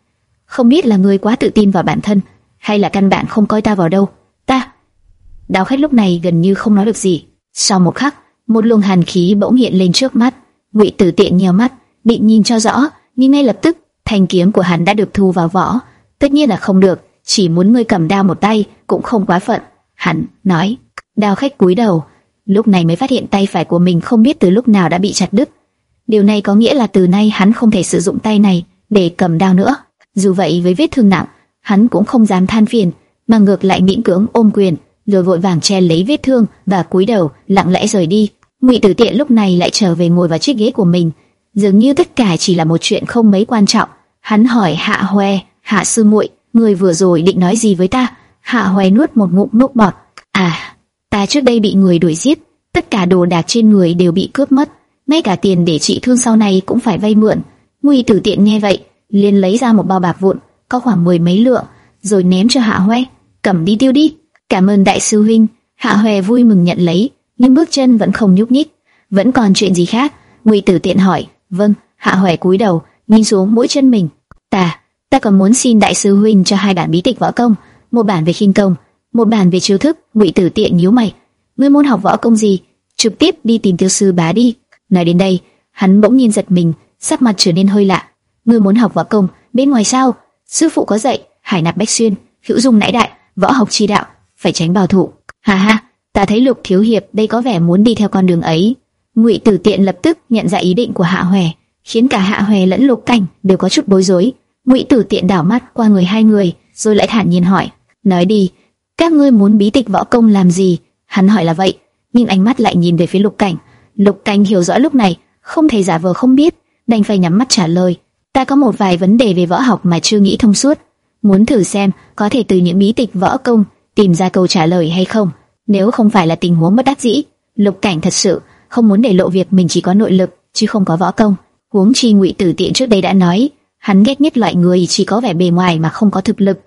Không biết là ngươi quá tự tin vào bản thân, hay là căn bản không coi ta vào đâu. Đào khách lúc này gần như không nói được gì. Sau một khắc, một luồng hàn khí bỗng hiện lên trước mắt. Ngụy Tử Tiện nhíu mắt, định nhìn cho rõ, nhưng ngay lập tức thanh kiếm của hắn đã được thu vào vỏ. Tất nhiên là không được, chỉ muốn ngươi cầm đao một tay cũng không quá phận. Hắn nói. Đào khách cúi đầu, lúc này mới phát hiện tay phải của mình không biết từ lúc nào đã bị chặt đứt. Điều này có nghĩa là từ nay hắn không thể sử dụng tay này để cầm đao nữa. Dù vậy với vết thương nặng, hắn cũng không dám than phiền, mà ngược lại miễn cưỡng ôm quyền, rồi vội vàng che lấy vết thương và cúi đầu lặng lẽ rời đi. Ngụy Tử Tiện lúc này lại trở về ngồi vào chiếc ghế của mình, dường như tất cả chỉ là một chuyện không mấy quan trọng. Hắn hỏi Hạ Hoè, Hạ sư muội, người vừa rồi định nói gì với ta? Hạ Hoè nuốt một ngụm nước bọt. À, ta trước đây bị người đuổi giết, tất cả đồ đạc trên người đều bị cướp mất ngay cả tiền để trị thương sau này cũng phải vay mượn. Ngụy Tử Tiện nghe vậy, liền lấy ra một bao bạc vụn, có khoảng mười mấy lượng, rồi ném cho Hạ Hoè, cầm đi tiêu đi. Cảm ơn đại sư huynh. Hạ Hoè vui mừng nhận lấy, nhưng bước chân vẫn không nhúc nhích. Vẫn còn chuyện gì khác? Ngụy Tử Tiện hỏi. Vâng. Hạ Hoè cúi đầu, nhìn xuống mũi chân mình. Ta, ta còn muốn xin đại sư huynh cho hai bản bí tịch võ công, một bản về khinh công, một bản về chiêu thức. Ngụy Tử Tiện nhíu mày. Ngươi muốn học võ công gì? Trực tiếp đi tìm tiêu sư bá đi. Nói đến đây, hắn bỗng nhiên giật mình, sắc mặt trở nên hơi lạ. Ngươi muốn học võ công, bên ngoài sao? Sư phụ có dạy, hải nạp bách xuyên, hữu dung nãi đại, võ học chi đạo, phải tránh bảo thủ. Ha ha, ta thấy Lục thiếu hiệp đây có vẻ muốn đi theo con đường ấy. Ngụy Tử Tiện lập tức nhận ra ý định của Hạ Hoè, khiến cả Hạ Hoè lẫn Lục Cảnh đều có chút bối rối. Ngụy Tử Tiện đảo mắt qua người hai người, rồi lại thản nhiên hỏi: "Nói đi, các ngươi muốn bí tịch võ công làm gì?" Hắn hỏi là vậy, nhưng ánh mắt lại nhìn về phía Lục Cảnh. Lục Cảnh hiểu rõ lúc này, không thể giả vờ không biết, đành phải nhắm mắt trả lời. Ta có một vài vấn đề về võ học mà chưa nghĩ thông suốt, muốn thử xem có thể từ những bí tịch võ công tìm ra câu trả lời hay không. Nếu không phải là tình huống bất đắc dĩ, Lục Cảnh thật sự không muốn để lộ việc mình chỉ có nội lực chứ không có võ công. Huống chi Ngụy Tử Tiện trước đây đã nói, hắn ghét nhất loại người chỉ có vẻ bề ngoài mà không có thực lực,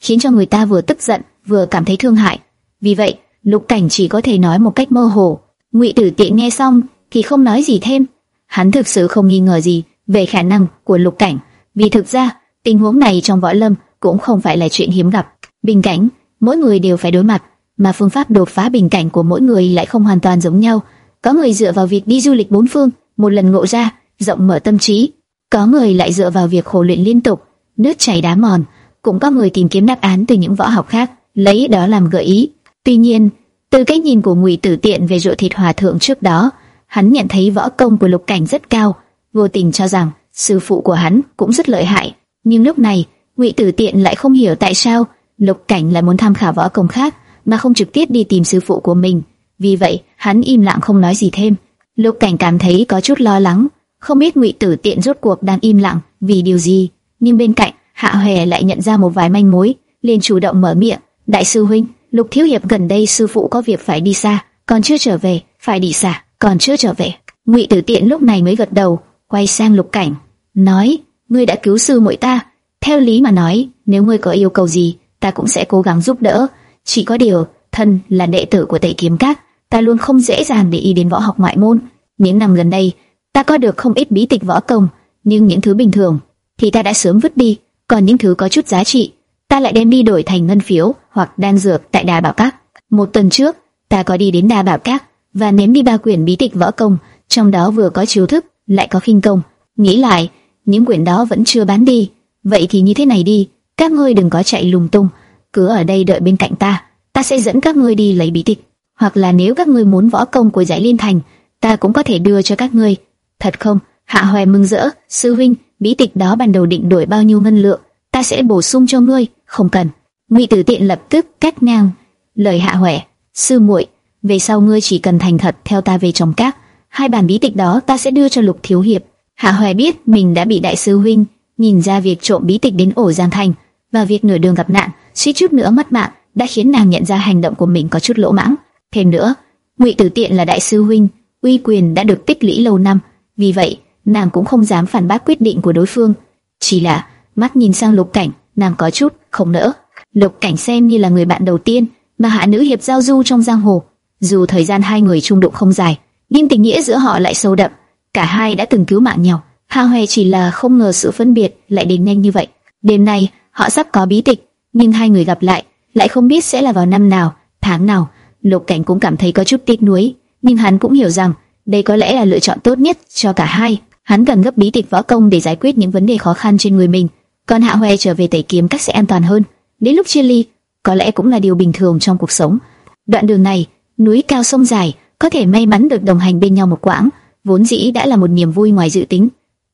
khiến cho người ta vừa tức giận vừa cảm thấy thương hại. Vì vậy, Lục Cảnh chỉ có thể nói một cách mơ hồ, Ngụy Tử Tiện nghe xong thì không nói gì thêm. Hắn thực sự không nghi ngờ gì về khả năng của Lục Cảnh, vì thực ra tình huống này trong võ lâm cũng không phải là chuyện hiếm gặp. Bình cảnh, mỗi người đều phải đối mặt, mà phương pháp đột phá bình cảnh của mỗi người lại không hoàn toàn giống nhau. Có người dựa vào việc đi du lịch bốn phương, một lần ngộ ra, rộng mở tâm trí. Có người lại dựa vào việc khổ luyện liên tục, nước chảy đá mòn. Cũng có người tìm kiếm đáp án từ những võ học khác, lấy đó làm gợi ý. Tuy nhiên, từ cái nhìn của Ngụy Tử Tiện về rượu thịt hòa thượng trước đó, hắn nhận thấy võ công của Lục Cảnh rất cao, vô tình cho rằng sư phụ của hắn cũng rất lợi hại. Nhưng lúc này, Ngụy Tử Tiện lại không hiểu tại sao Lục Cảnh lại muốn tham khảo võ công khác, mà không trực tiếp đi tìm sư phụ của mình. Vì vậy, hắn im lặng không nói gì thêm. Lục Cảnh cảm thấy có chút lo lắng, không biết Ngụy Tử Tiện rốt cuộc đang im lặng vì điều gì. Nhưng bên cạnh, Hạ Hoè lại nhận ra một vài manh mối, liền chủ động mở miệng: "Đại sư huynh, Lục thiếu hiệp gần đây sư phụ có việc phải đi xa, còn chưa trở về, phải đi xa, còn chưa trở về. Ngụy Tử Tiện lúc này mới gật đầu, quay sang Lục Cảnh, nói: ngươi đã cứu sư muội ta, theo lý mà nói, nếu ngươi có yêu cầu gì, ta cũng sẽ cố gắng giúp đỡ. Chỉ có điều, thân là đệ tử của Tây Kiếm Các, ta luôn không dễ dàng để ý đến võ học ngoại môn. Những năm gần đây, ta có được không ít bí tịch võ công, nhưng những thứ bình thường thì ta đã sớm vứt đi, còn những thứ có chút giá trị ta lại đem đi đổi thành ngân phiếu hoặc đan dược tại Đà Bảo Các. Một tuần trước, ta có đi đến Đà Bảo Các và ném đi ba quyển bí tịch võ công, trong đó vừa có chiếu thức, lại có khinh công. Nghĩ lại, những quyển đó vẫn chưa bán đi. Vậy thì như thế này đi, các ngươi đừng có chạy lung tung, cứ ở đây đợi bên cạnh ta, ta sẽ dẫn các ngươi đi lấy bí tịch. Hoặc là nếu các ngươi muốn võ công của giải liên thành, ta cũng có thể đưa cho các ngươi. Thật không? Hạ Hoè mừng rỡ, sư huynh, bí tịch đó ban đầu định đổi bao nhiêu ngân lượng, ta sẽ bổ sung cho ngươi không cần. Ngụy Tử Tiện lập tức cắt ngang lời Hạ hoè, sư muội, về sau ngươi chỉ cần thành thật theo ta về trong các, hai bản bí tịch đó ta sẽ đưa cho Lục thiếu hiệp. Hạ hoè biết mình đã bị đại sư huynh nhìn ra việc trộm bí tịch đến ổ Giang Thành và việc nửa đường gặp nạn, suýt chút nữa mất mạng đã khiến nàng nhận ra hành động của mình có chút lỗ mãng. Thêm nữa, Ngụy Tử Tiện là đại sư huynh, uy quyền đã được tích lũy lâu năm, vì vậy nàng cũng không dám phản bác quyết định của đối phương. Chỉ là mắt nhìn sang Lục Cảnh, nàng có chút không nỡ. Lục Cảnh xem như là người bạn đầu tiên mà hạ nữ hiệp giao du trong giang hồ. Dù thời gian hai người chung đụng không dài, nhưng tình nghĩa giữa họ lại sâu đậm. Cả hai đã từng cứu mạng nhau. Hà Hoè chỉ là không ngờ sự phân biệt lại đến nhanh như vậy. Đêm nay họ sắp có bí tịch, nhưng hai người gặp lại lại không biết sẽ là vào năm nào, tháng nào. Lục Cảnh cũng cảm thấy có chút tiếc nuối, nhưng hắn cũng hiểu rằng đây có lẽ là lựa chọn tốt nhất cho cả hai. Hắn cần gấp bí tịch võ công để giải quyết những vấn đề khó khăn trên người mình, còn Hạ Hoè trở về tẩy kiếm cách sẽ an toàn hơn. Đến lúc chia ly, có lẽ cũng là điều bình thường trong cuộc sống. Đoạn đường này, núi cao sông dài, có thể may mắn được đồng hành bên nhau một quãng, vốn dĩ đã là một niềm vui ngoài dự tính.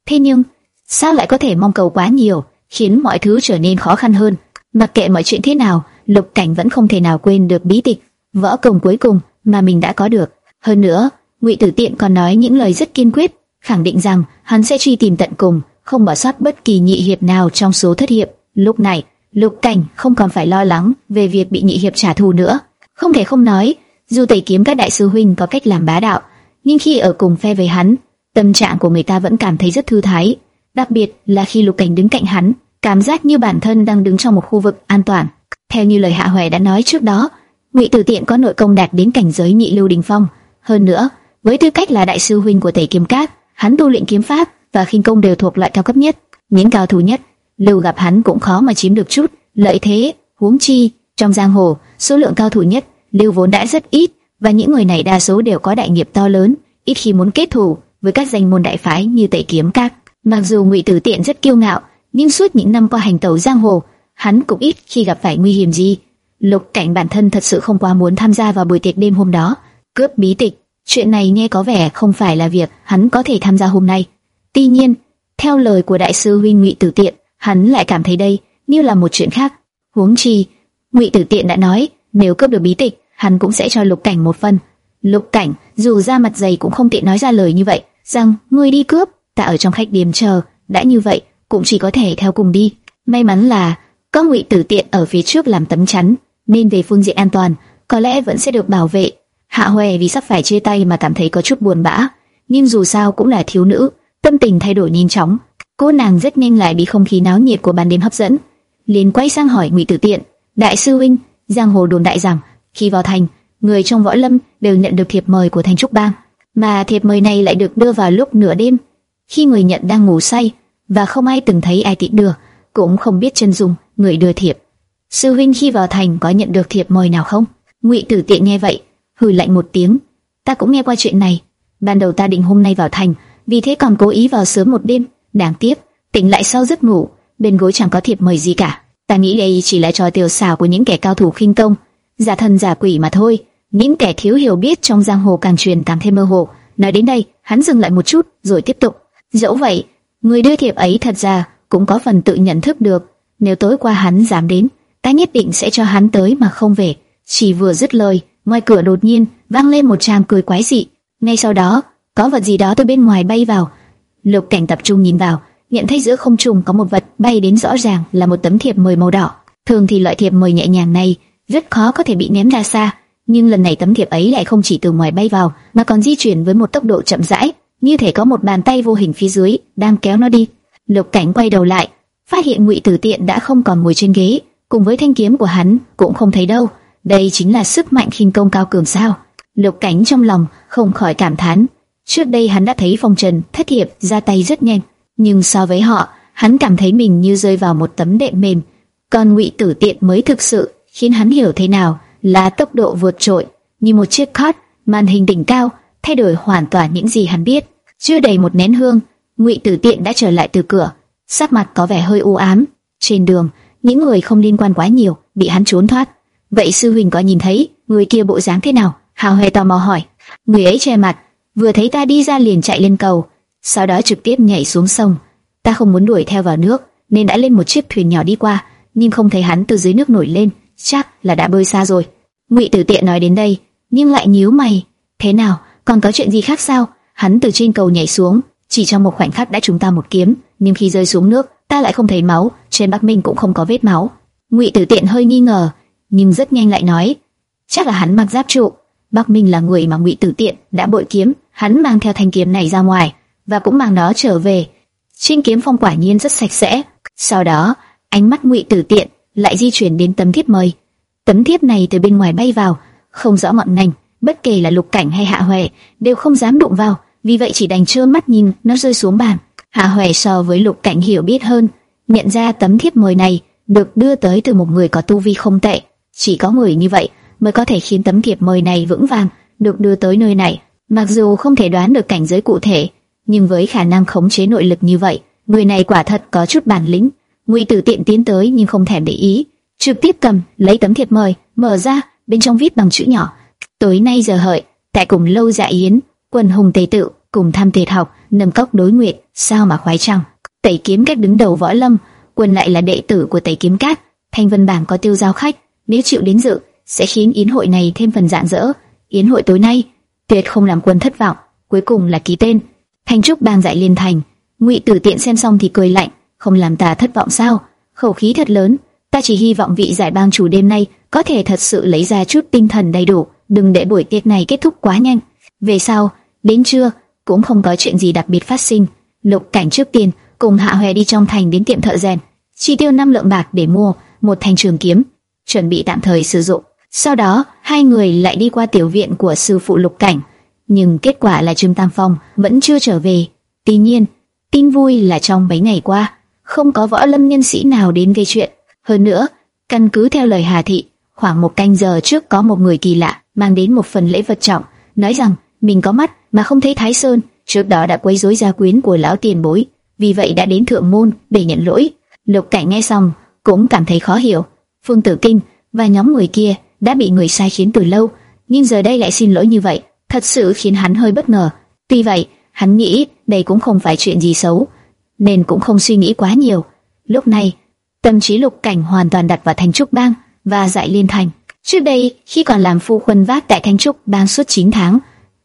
Thế nhưng, sao lại có thể mong cầu quá nhiều, khiến mọi thứ trở nên khó khăn hơn? Mặc kệ mọi chuyện thế nào, Lục Cảnh vẫn không thể nào quên được bí tịch, võ công cuối cùng mà mình đã có được. Hơn nữa, Ngụy Tử Tiện còn nói những lời rất kiên quyết, khẳng định rằng hắn sẽ truy tìm tận cùng, không bỏ sót bất kỳ nhị hiệp nào trong số thất hiệp. Lúc này, Lục Cảnh không còn phải lo lắng về việc bị nhị hiệp trả thù nữa. Không thể không nói, dù tẩy kiếm các đại sư huynh có cách làm bá đạo, nhưng khi ở cùng phe với hắn, tâm trạng của người ta vẫn cảm thấy rất thư thái. Đặc biệt là khi Lục Cảnh đứng cạnh hắn, cảm giác như bản thân đang đứng trong một khu vực an toàn. Theo như lời Hạ Hoè đã nói trước đó, Ngụy Tử Tiện có nội công đạt đến cảnh giới nhị lưu đỉnh phong. Hơn nữa, với tư cách là đại sư huynh của Tẩy Kiếm Các, hắn tu luyện kiếm pháp và khinh công đều thuộc loại cao cấp nhất, những cao thủ nhất. Lưu gặp hắn cũng khó mà chiếm được chút lợi thế. Huống chi trong giang hồ, số lượng cao thủ nhất Lưu vốn đã rất ít và những người này đa số đều có đại nghiệp to lớn, ít khi muốn kết thù với các danh môn đại phái như Tẩy Kiếm Các. Mặc dù Ngụy Tử Tiện rất kiêu ngạo, nhưng suốt những năm qua hành tẩu giang hồ, hắn cũng ít khi gặp phải nguy hiểm gì. Lục Cảnh bản thân thật sự không quá muốn tham gia vào buổi tiệc đêm hôm đó, cướp bí tịch. Chuyện này nghe có vẻ không phải là việc hắn có thể tham gia hôm nay. Tuy nhiên, theo lời của đại sư huynh Ngụy Tử Tiện, hắn lại cảm thấy đây như là một chuyện khác. Huống chi, Ngụy Tử Tiện đã nói, nếu cướp được bí tịch, hắn cũng sẽ cho Lục Cảnh một phần. Lục Cảnh dù ra mặt dày cũng không tiện nói ra lời như vậy, rằng ngươi đi cướp, ta ở trong khách điếm chờ, đã như vậy cũng chỉ có thể theo cùng đi. May mắn là có Ngụy Tử Tiện ở phía trước làm tấm chắn, nên về phương diện an toàn, có lẽ vẫn sẽ được bảo vệ. Hạ Hoè vì sắp phải chia tay mà cảm thấy có chút buồn bã, nhưng dù sao cũng là thiếu nữ, tâm tình thay đổi nhanh chóng. Cô nàng rất nhanh lại bị không khí náo nhiệt của ban đêm hấp dẫn, liền quay sang hỏi Ngụy Tử Tiện: "Đại sư huynh, giang hồ đồn đại rằng khi vào thành, người trong võ lâm đều nhận được thiệp mời của thành trúc bang, mà thiệp mời này lại được đưa vào lúc nửa đêm, khi người nhận đang ngủ say và không ai từng thấy ai tịt được cũng không biết chân dung người đưa thiệp. Sư huynh khi vào thành có nhận được thiệp mời nào không? Ngụy Tử Tiện nghe vậy, hừ lạnh một tiếng. Ta cũng nghe qua chuyện này. Ban đầu ta định hôm nay vào thành, vì thế còn cố ý vào sớm một đêm. Đáng tiếc, tỉnh lại sau giấc ngủ, bên gối chẳng có thiệp mời gì cả. Ta nghĩ đây chỉ là trò tiểu xảo của những kẻ cao thủ khinh công, giả thần giả quỷ mà thôi. Những kẻ thiếu hiểu biết trong giang hồ càng truyền càng thêm mơ hồ. Nói đến đây, hắn dừng lại một chút, rồi tiếp tục. Dẫu vậy, người đưa thiệp ấy thật ra cũng có phần tự nhận thức được, nếu tối qua hắn dám đến, ta nhất định sẽ cho hắn tới mà không về. Chỉ vừa dứt lời, ngoài cửa đột nhiên vang lên một tràng cười quái dị. Ngay sau đó, có vật gì đó từ bên ngoài bay vào. Lục Cảnh tập trung nhìn vào, nhận thấy giữa không trung có một vật bay đến rõ ràng là một tấm thiệp mời màu đỏ. Thường thì loại thiệp mời nhẹ nhàng này rất khó có thể bị ném ra xa, nhưng lần này tấm thiệp ấy lại không chỉ từ ngoài bay vào, mà còn di chuyển với một tốc độ chậm rãi, như thể có một bàn tay vô hình phía dưới đang kéo nó đi. Lục Cảnh quay đầu lại, phát hiện Ngụy Tử Tiện đã không còn ngồi trên ghế, cùng với thanh kiếm của hắn cũng không thấy đâu. Đây chính là sức mạnh khinh công cao cường sao? Lục Cảnh trong lòng không khỏi cảm thán. Trước đây hắn đã thấy Phong Trần thất hiệp ra tay rất nhanh, nhưng so với họ, hắn cảm thấy mình như rơi vào một tấm đệm mềm. Còn Ngụy Tử Tiện mới thực sự khiến hắn hiểu thế nào là tốc độ vượt trội, như một chiếc cart màn hình đỉnh cao, thay đổi hoàn toàn những gì hắn biết. Chưa đầy một nén hương, Ngụy Tử Tiện đã trở lại từ cửa, sắc mặt có vẻ hơi u ám. Trên đường, những người không liên quan quá nhiều bị hắn trốn thoát. Vậy sư huynh có nhìn thấy người kia bộ dáng thế nào? Hào Hề tò mò hỏi. Người ấy che mặt, vừa thấy ta đi ra liền chạy lên cầu, sau đó trực tiếp nhảy xuống sông. Ta không muốn đuổi theo vào nước, nên đã lên một chiếc thuyền nhỏ đi qua, nhưng không thấy hắn từ dưới nước nổi lên, chắc là đã bơi xa rồi. Ngụy Tử Tiện nói đến đây, nhưng lại nhíu mày. Thế nào, còn có chuyện gì khác sao? Hắn từ trên cầu nhảy xuống, chỉ trong một khoảnh khắc đã trúng ta một kiếm, nhưng khi rơi xuống nước, ta lại không thấy máu, trên Bắc Minh cũng không có vết máu. Ngụy Tử Tiện hơi nghi ngờ, nhưng rất nhanh lại nói, chắc là hắn mặc giáp trụ. Bắc Minh là người mà Ngụy Tử Tiện đã bội kiếm, hắn mang theo thanh kiếm này ra ngoài và cũng mang nó trở về. Trên kiếm phong quả nhiên rất sạch sẽ. Sau đó, ánh mắt Ngụy Tử Tiện lại di chuyển đến tấm thiếp mời. Tấm thiếp này từ bên ngoài bay vào, không rõ ngọn ngành, bất kể là Lục Cảnh hay Hạ Hoè đều không dám đụng vào, vì vậy chỉ đành trơ mắt nhìn nó rơi xuống bàn. Hạ Hoè so với Lục Cảnh hiểu biết hơn, nhận ra tấm thiếp mời này được đưa tới từ một người có tu vi không tệ, chỉ có người như vậy mới có thể khiến tấm thiệp mời này vững vàng được đưa tới nơi này. Mặc dù không thể đoán được cảnh giới cụ thể, nhưng với khả năng khống chế nội lực như vậy, người này quả thật có chút bản lĩnh. Ngụy Tử tiện tiến tới nhưng không thèm để ý, trực tiếp cầm lấy tấm thiệp mời, mở ra, bên trong viết bằng chữ nhỏ: tối nay giờ hợi, tại cùng lâu dạ yến, quần hùng tề tự cùng tham tề học, nâng cốc đối nguyệt, sao mà khoái trăng. Tẩy kiếm cách đứng đầu võ lâm, quân lại là đệ tử của tẩy kiếm cát, thanh vân bảng có tiêu giao khách, nếu chịu đến dự sẽ khiến yến hội này thêm phần rạng rỡ. Yến hội tối nay tuyệt không làm quân thất vọng. Cuối cùng là ký tên. Thanh trúc bang dạy liên thành. Ngụy Tử Tiện xem xong thì cười lạnh, không làm ta thất vọng sao? Khẩu khí thật lớn. Ta chỉ hy vọng vị giải bang chủ đêm nay có thể thật sự lấy ra chút tinh thần đầy đủ, đừng để buổi tiệc này kết thúc quá nhanh. Về sau, đến trưa cũng không có chuyện gì đặc biệt phát sinh. Lục Cảnh trước tiên cùng Hạ Hoè đi trong thành đến tiệm thợ rèn, chi tiêu năm lượng bạc để mua một thanh trường kiếm, chuẩn bị tạm thời sử dụng. Sau đó, hai người lại đi qua tiểu viện của sư phụ Lục Cảnh, nhưng kết quả là Trương Tam Phong vẫn chưa trở về. Tuy nhiên, tin vui là trong mấy ngày qua, không có võ lâm nhân sĩ nào đến gây chuyện. Hơn nữa, căn cứ theo lời Hà Thị, khoảng một canh giờ trước có một người kỳ lạ mang đến một phần lễ vật trọng, nói rằng mình có mắt mà không thấy Thái Sơn, trước đó đã quấy rối gia quyến của lão tiền bối, vì vậy đã đến thượng môn để nhận lỗi. Lục Cảnh nghe xong cũng cảm thấy khó hiểu. Phương Tử Kinh và nhóm người kia đã bị người sai khiến từ lâu, nhưng giờ đây lại xin lỗi như vậy, thật sự khiến hắn hơi bất ngờ. Tuy vậy, hắn nghĩ đây cũng không phải chuyện gì xấu, nên cũng không suy nghĩ quá nhiều. Lúc này, tâm trí Lục Cảnh hoàn toàn đặt vào Thành Trúc Bang và dạy Liên Thành. Trước đây, khi còn làm phu khuân vác tại Thanh Trúc Bang suốt 9 tháng,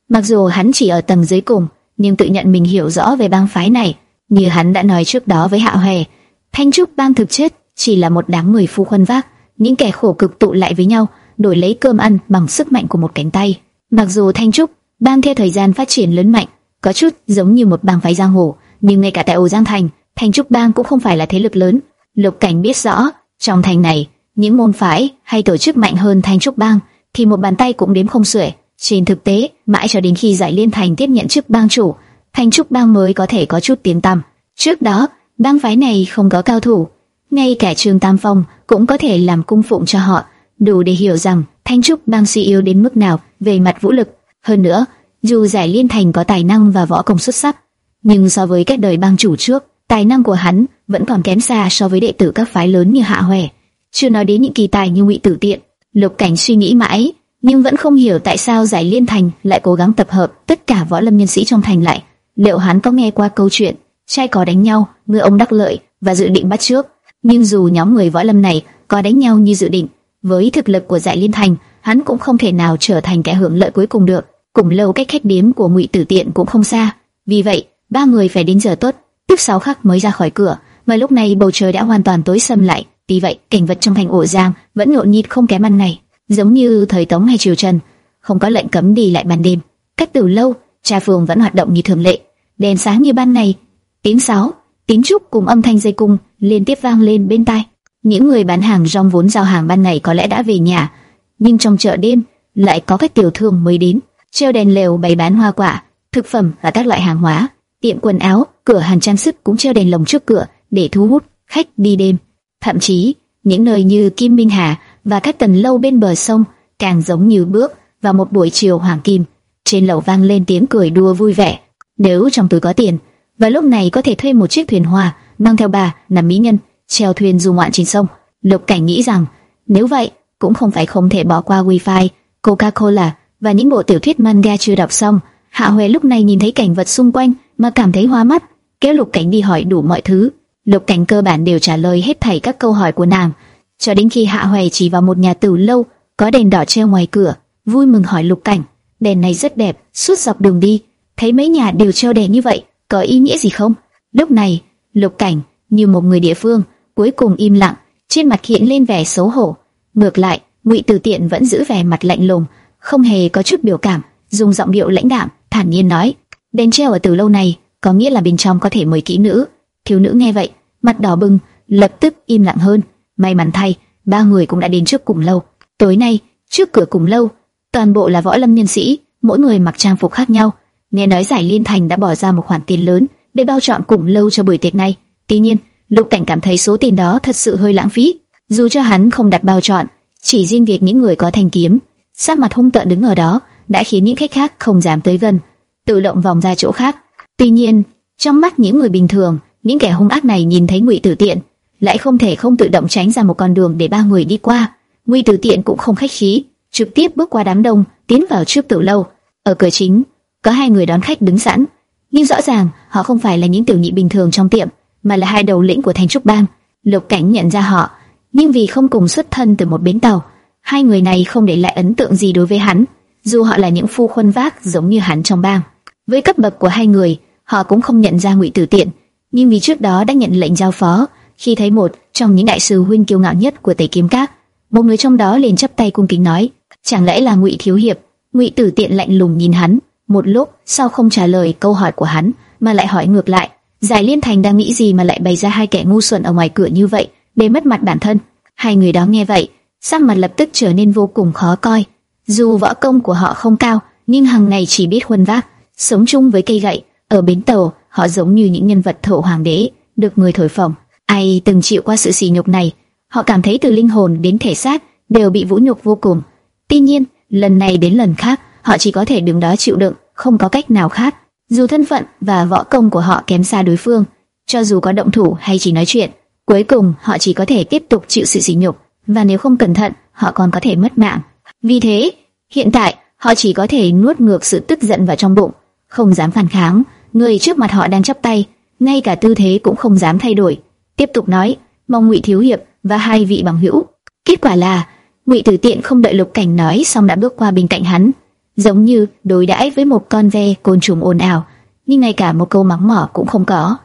mặc dù hắn chỉ ở tầng dưới cùng, nhưng tự nhận mình hiểu rõ về bang phái này. Như hắn đã nói trước đó với Hạ Hoè, Thanh Trúc Bang thực chất chỉ là một đám người phu khuân vác, những kẻ khổ cực tụ lại với nhau, đổi lấy cơm ăn bằng sức mạnh của một cánh tay. Mặc dù Thanh Trúc bang theo thời gian phát triển lớn mạnh, có chút giống như một bang phái giang hồ, nhưng ngay cả tại Âu Giang Thành, Thanh Trúc bang cũng không phải là thế lực lớn. Lục Cảnh biết rõ, trong thành này, những môn phái hay tổ chức mạnh hơn Thanh Trúc bang thì một bàn tay cũng đếm không xuể. Trên thực tế, mãi cho đến khi Giải Liên Thành tiếp nhận chức bang chủ, Thanh Trúc bang mới có thể có chút tiếng tăm. Trước đó, bang phái này không có cao thủ, ngay cả Trương Tam Phong cũng có thể làm cung phụng cho họ, đủ để hiểu rằng Thanh Trúc bang suy yếu đến mức nào về mặt vũ lực. Hơn nữa, dù Giải Liên Thành có tài năng và võ công xuất sắc, nhưng so với các đời bang chủ trước, tài năng của hắn vẫn còn kém xa so với đệ tử các phái lớn như Hạ Hoè. Chưa nói đến những kỳ tài như Ngụy Tử Tiện, Lục Cảnh suy nghĩ mãi, nhưng vẫn không hiểu tại sao Giải Liên Thành lại cố gắng tập hợp tất cả võ lâm nhân sĩ trong thành lại. Liệu hắn có nghe qua câu chuyện trai có đánh nhau, ngựa ông đắc lợi và dự định bắt trước? Nhưng dù nhóm người võ lâm này có đánh nhau như dự định, với thực lực của Giải Liên Thành, hắn cũng không thể nào trở thành kẻ hưởng lợi cuối cùng được. Cùng lâu cách khách điếm của Ngụy Tử Tiện cũng không xa, vì vậy ba người phải đến giờ tốt, tức sáu khắc mới ra khỏi cửa. Mà lúc này bầu trời đã hoàn toàn tối sầm lại, vì vậy cảnh vật trong thành ổ giang vẫn nhộn nhịp không kém ăn này, giống như thời Tống hay triều Trần, không có lệnh cấm đi lại ban đêm. Cách từ lâu, trà phường vẫn hoạt động như thường lệ, đèn sáng như ban ngày. Tiếng sáo, tiếng trúc cùng âm thanh dây cung liên tiếp vang lên bên tai. Những người bán hàng rong vốn giao hàng ban ngày có lẽ đã về nhà, nhưng trong chợ đêm lại có các tiểu thương mới đến, treo đèn lều bày bán hoa quả, thực phẩm và các loại hàng hóa. Tiệm quần áo, cửa hàng trang sức cũng treo đèn lồng trước cửa để thu hút khách đi đêm. Thậm chí, những nơi như Kim Minh Hà và các tầng lâu bên bờ sông càng giống như bước vào một buổi chiều hoàng kim. Trên lầu vang lên tiếng cười đùa vui vẻ. Nếu trong túi có tiền, và lúc này có thể thuê một chiếc thuyền hoa mang theo bà là mỹ nhân treo thuyền du ngoạn trên sông. Lục Cảnh nghĩ rằng nếu vậy cũng không phải không thể bỏ qua wifi, Coca-Cola và những bộ tiểu thuyết manga chưa đọc xong. Hạ Huệ lúc này nhìn thấy cảnh vật xung quanh mà cảm thấy hoa mắt, kéo Lục Cảnh đi hỏi đủ mọi thứ. Lục Cảnh cơ bản đều trả lời hết thảy các câu hỏi của nàng, cho đến khi Hạ Hoài chỉ vào một nhà tử lâu có đèn đỏ treo ngoài cửa, vui mừng hỏi Lục Cảnh, đèn này rất đẹp, suốt dọc đường đi, thấy mấy nhà đều treo đèn như vậy, có ý nghĩa gì không? Lúc này, Lục Cảnh như một người địa phương, cuối cùng im lặng, trên mặt hiện lên vẻ xấu hổ. Ngược lại, Ngụy Tử Tiện vẫn giữ vẻ mặt lạnh lùng, không hề có chút biểu cảm, dùng giọng điệu lãnh đạm, thản nhiên nói: "Đèn treo ở từ lâu này, có nghĩa là bên trong có thể mời kỹ nữ." Thiếu nữ nghe vậy, mặt đỏ bừng, lập tức im lặng hơn. May mắn thay, ba người cũng đã đến trước cùng lâu. Tối nay, trước cửa cùng lâu, toàn bộ là võ lâm nhân sĩ, mỗi người mặc trang phục khác nhau. Nghe nói giải liên thành đã bỏ ra một khoản tiền lớn để bao chọn cùng lâu cho buổi tiệc này. Tuy nhiên, Lục Cảnh cảm thấy số tiền đó thật sự hơi lãng phí. Dù cho hắn không đặt bao chọn, chỉ riêng việc những người có thanh kiếm, sát mặt hung tợn đứng ở đó đã khiến những khách khác không dám tới gần, tự động vòng ra chỗ khác. Tuy nhiên, trong mắt những người bình thường, những kẻ hung ác này nhìn thấy Ngụy Tử Tiện, lại không thể không tự động tránh ra một con đường để ba người đi qua. Ngụy Tử Tiện cũng không khách khí, trực tiếp bước qua đám đông, tiến vào trước tử lâu. Ở cửa chính, có hai người đón khách đứng sẵn, nhưng rõ ràng họ không phải là những tiểu nhị bình thường trong tiệm, mà là hai đầu lĩnh của thành trúc bang. Lục Cảnh nhận ra họ, nhưng vì không cùng xuất thân từ một bến tàu, hai người này không để lại ấn tượng gì đối với hắn, dù họ là những phu khuân vác giống như hắn trong bang. Với cấp bậc của hai người, họ cũng không nhận ra Ngụy Tử Tiện, nhưng vì trước đó đã nhận lệnh giao phó, khi thấy một trong những đại sư huynh kiêu ngạo nhất của Tây Kiếm Các, một người trong đó liền chắp tay cung kính nói: "Chẳng lẽ là Ngụy thiếu hiệp?" Ngụy Tử Tiện lạnh lùng nhìn hắn, một lúc sau không trả lời câu hỏi của hắn, mà lại hỏi ngược lại: Giải Liên Thành đang nghĩ gì mà lại bày ra hai kẻ ngu xuẩn ở ngoài cửa như vậy, để mất mặt bản thân? Hai người đó nghe vậy, sắc mặt lập tức trở nên vô cùng khó coi. Dù võ công của họ không cao, nhưng hàng ngày chỉ biết huân vác, sống chung với cây gậy, ở bến tàu, họ giống như những nhân vật thổ hoàng đế, được người thổi phồng. Ai từng chịu qua sự sỉ nhục này, họ cảm thấy từ linh hồn đến thể xác đều bị vũ nhục vô cùng. Tuy nhiên, lần này đến lần khác, họ chỉ có thể đứng đó chịu đựng, không có cách nào khác. Dù thân phận và võ công của họ kém xa đối phương, cho dù có động thủ hay chỉ nói chuyện, cuối cùng họ chỉ có thể tiếp tục chịu sự sỉ nhục, và nếu không cẩn thận, họ còn có thể mất mạng. Vì thế, hiện tại họ chỉ có thể nuốt ngược sự tức giận vào trong bụng, không dám phản kháng. Người trước mặt họ đang chắp tay, ngay cả tư thế cũng không dám thay đổi, tiếp tục nói: "Mong Ngụy thiếu hiệp và hai vị bằng hữu." Kết quả là Ngụy Tử Tiện không đợi Lục Cảnh nói xong đã bước qua bên cạnh hắn, giống như đối đãi với một con ve côn trùng ồn ào, nhưng ngay cả một câu mắng mỏ cũng không có.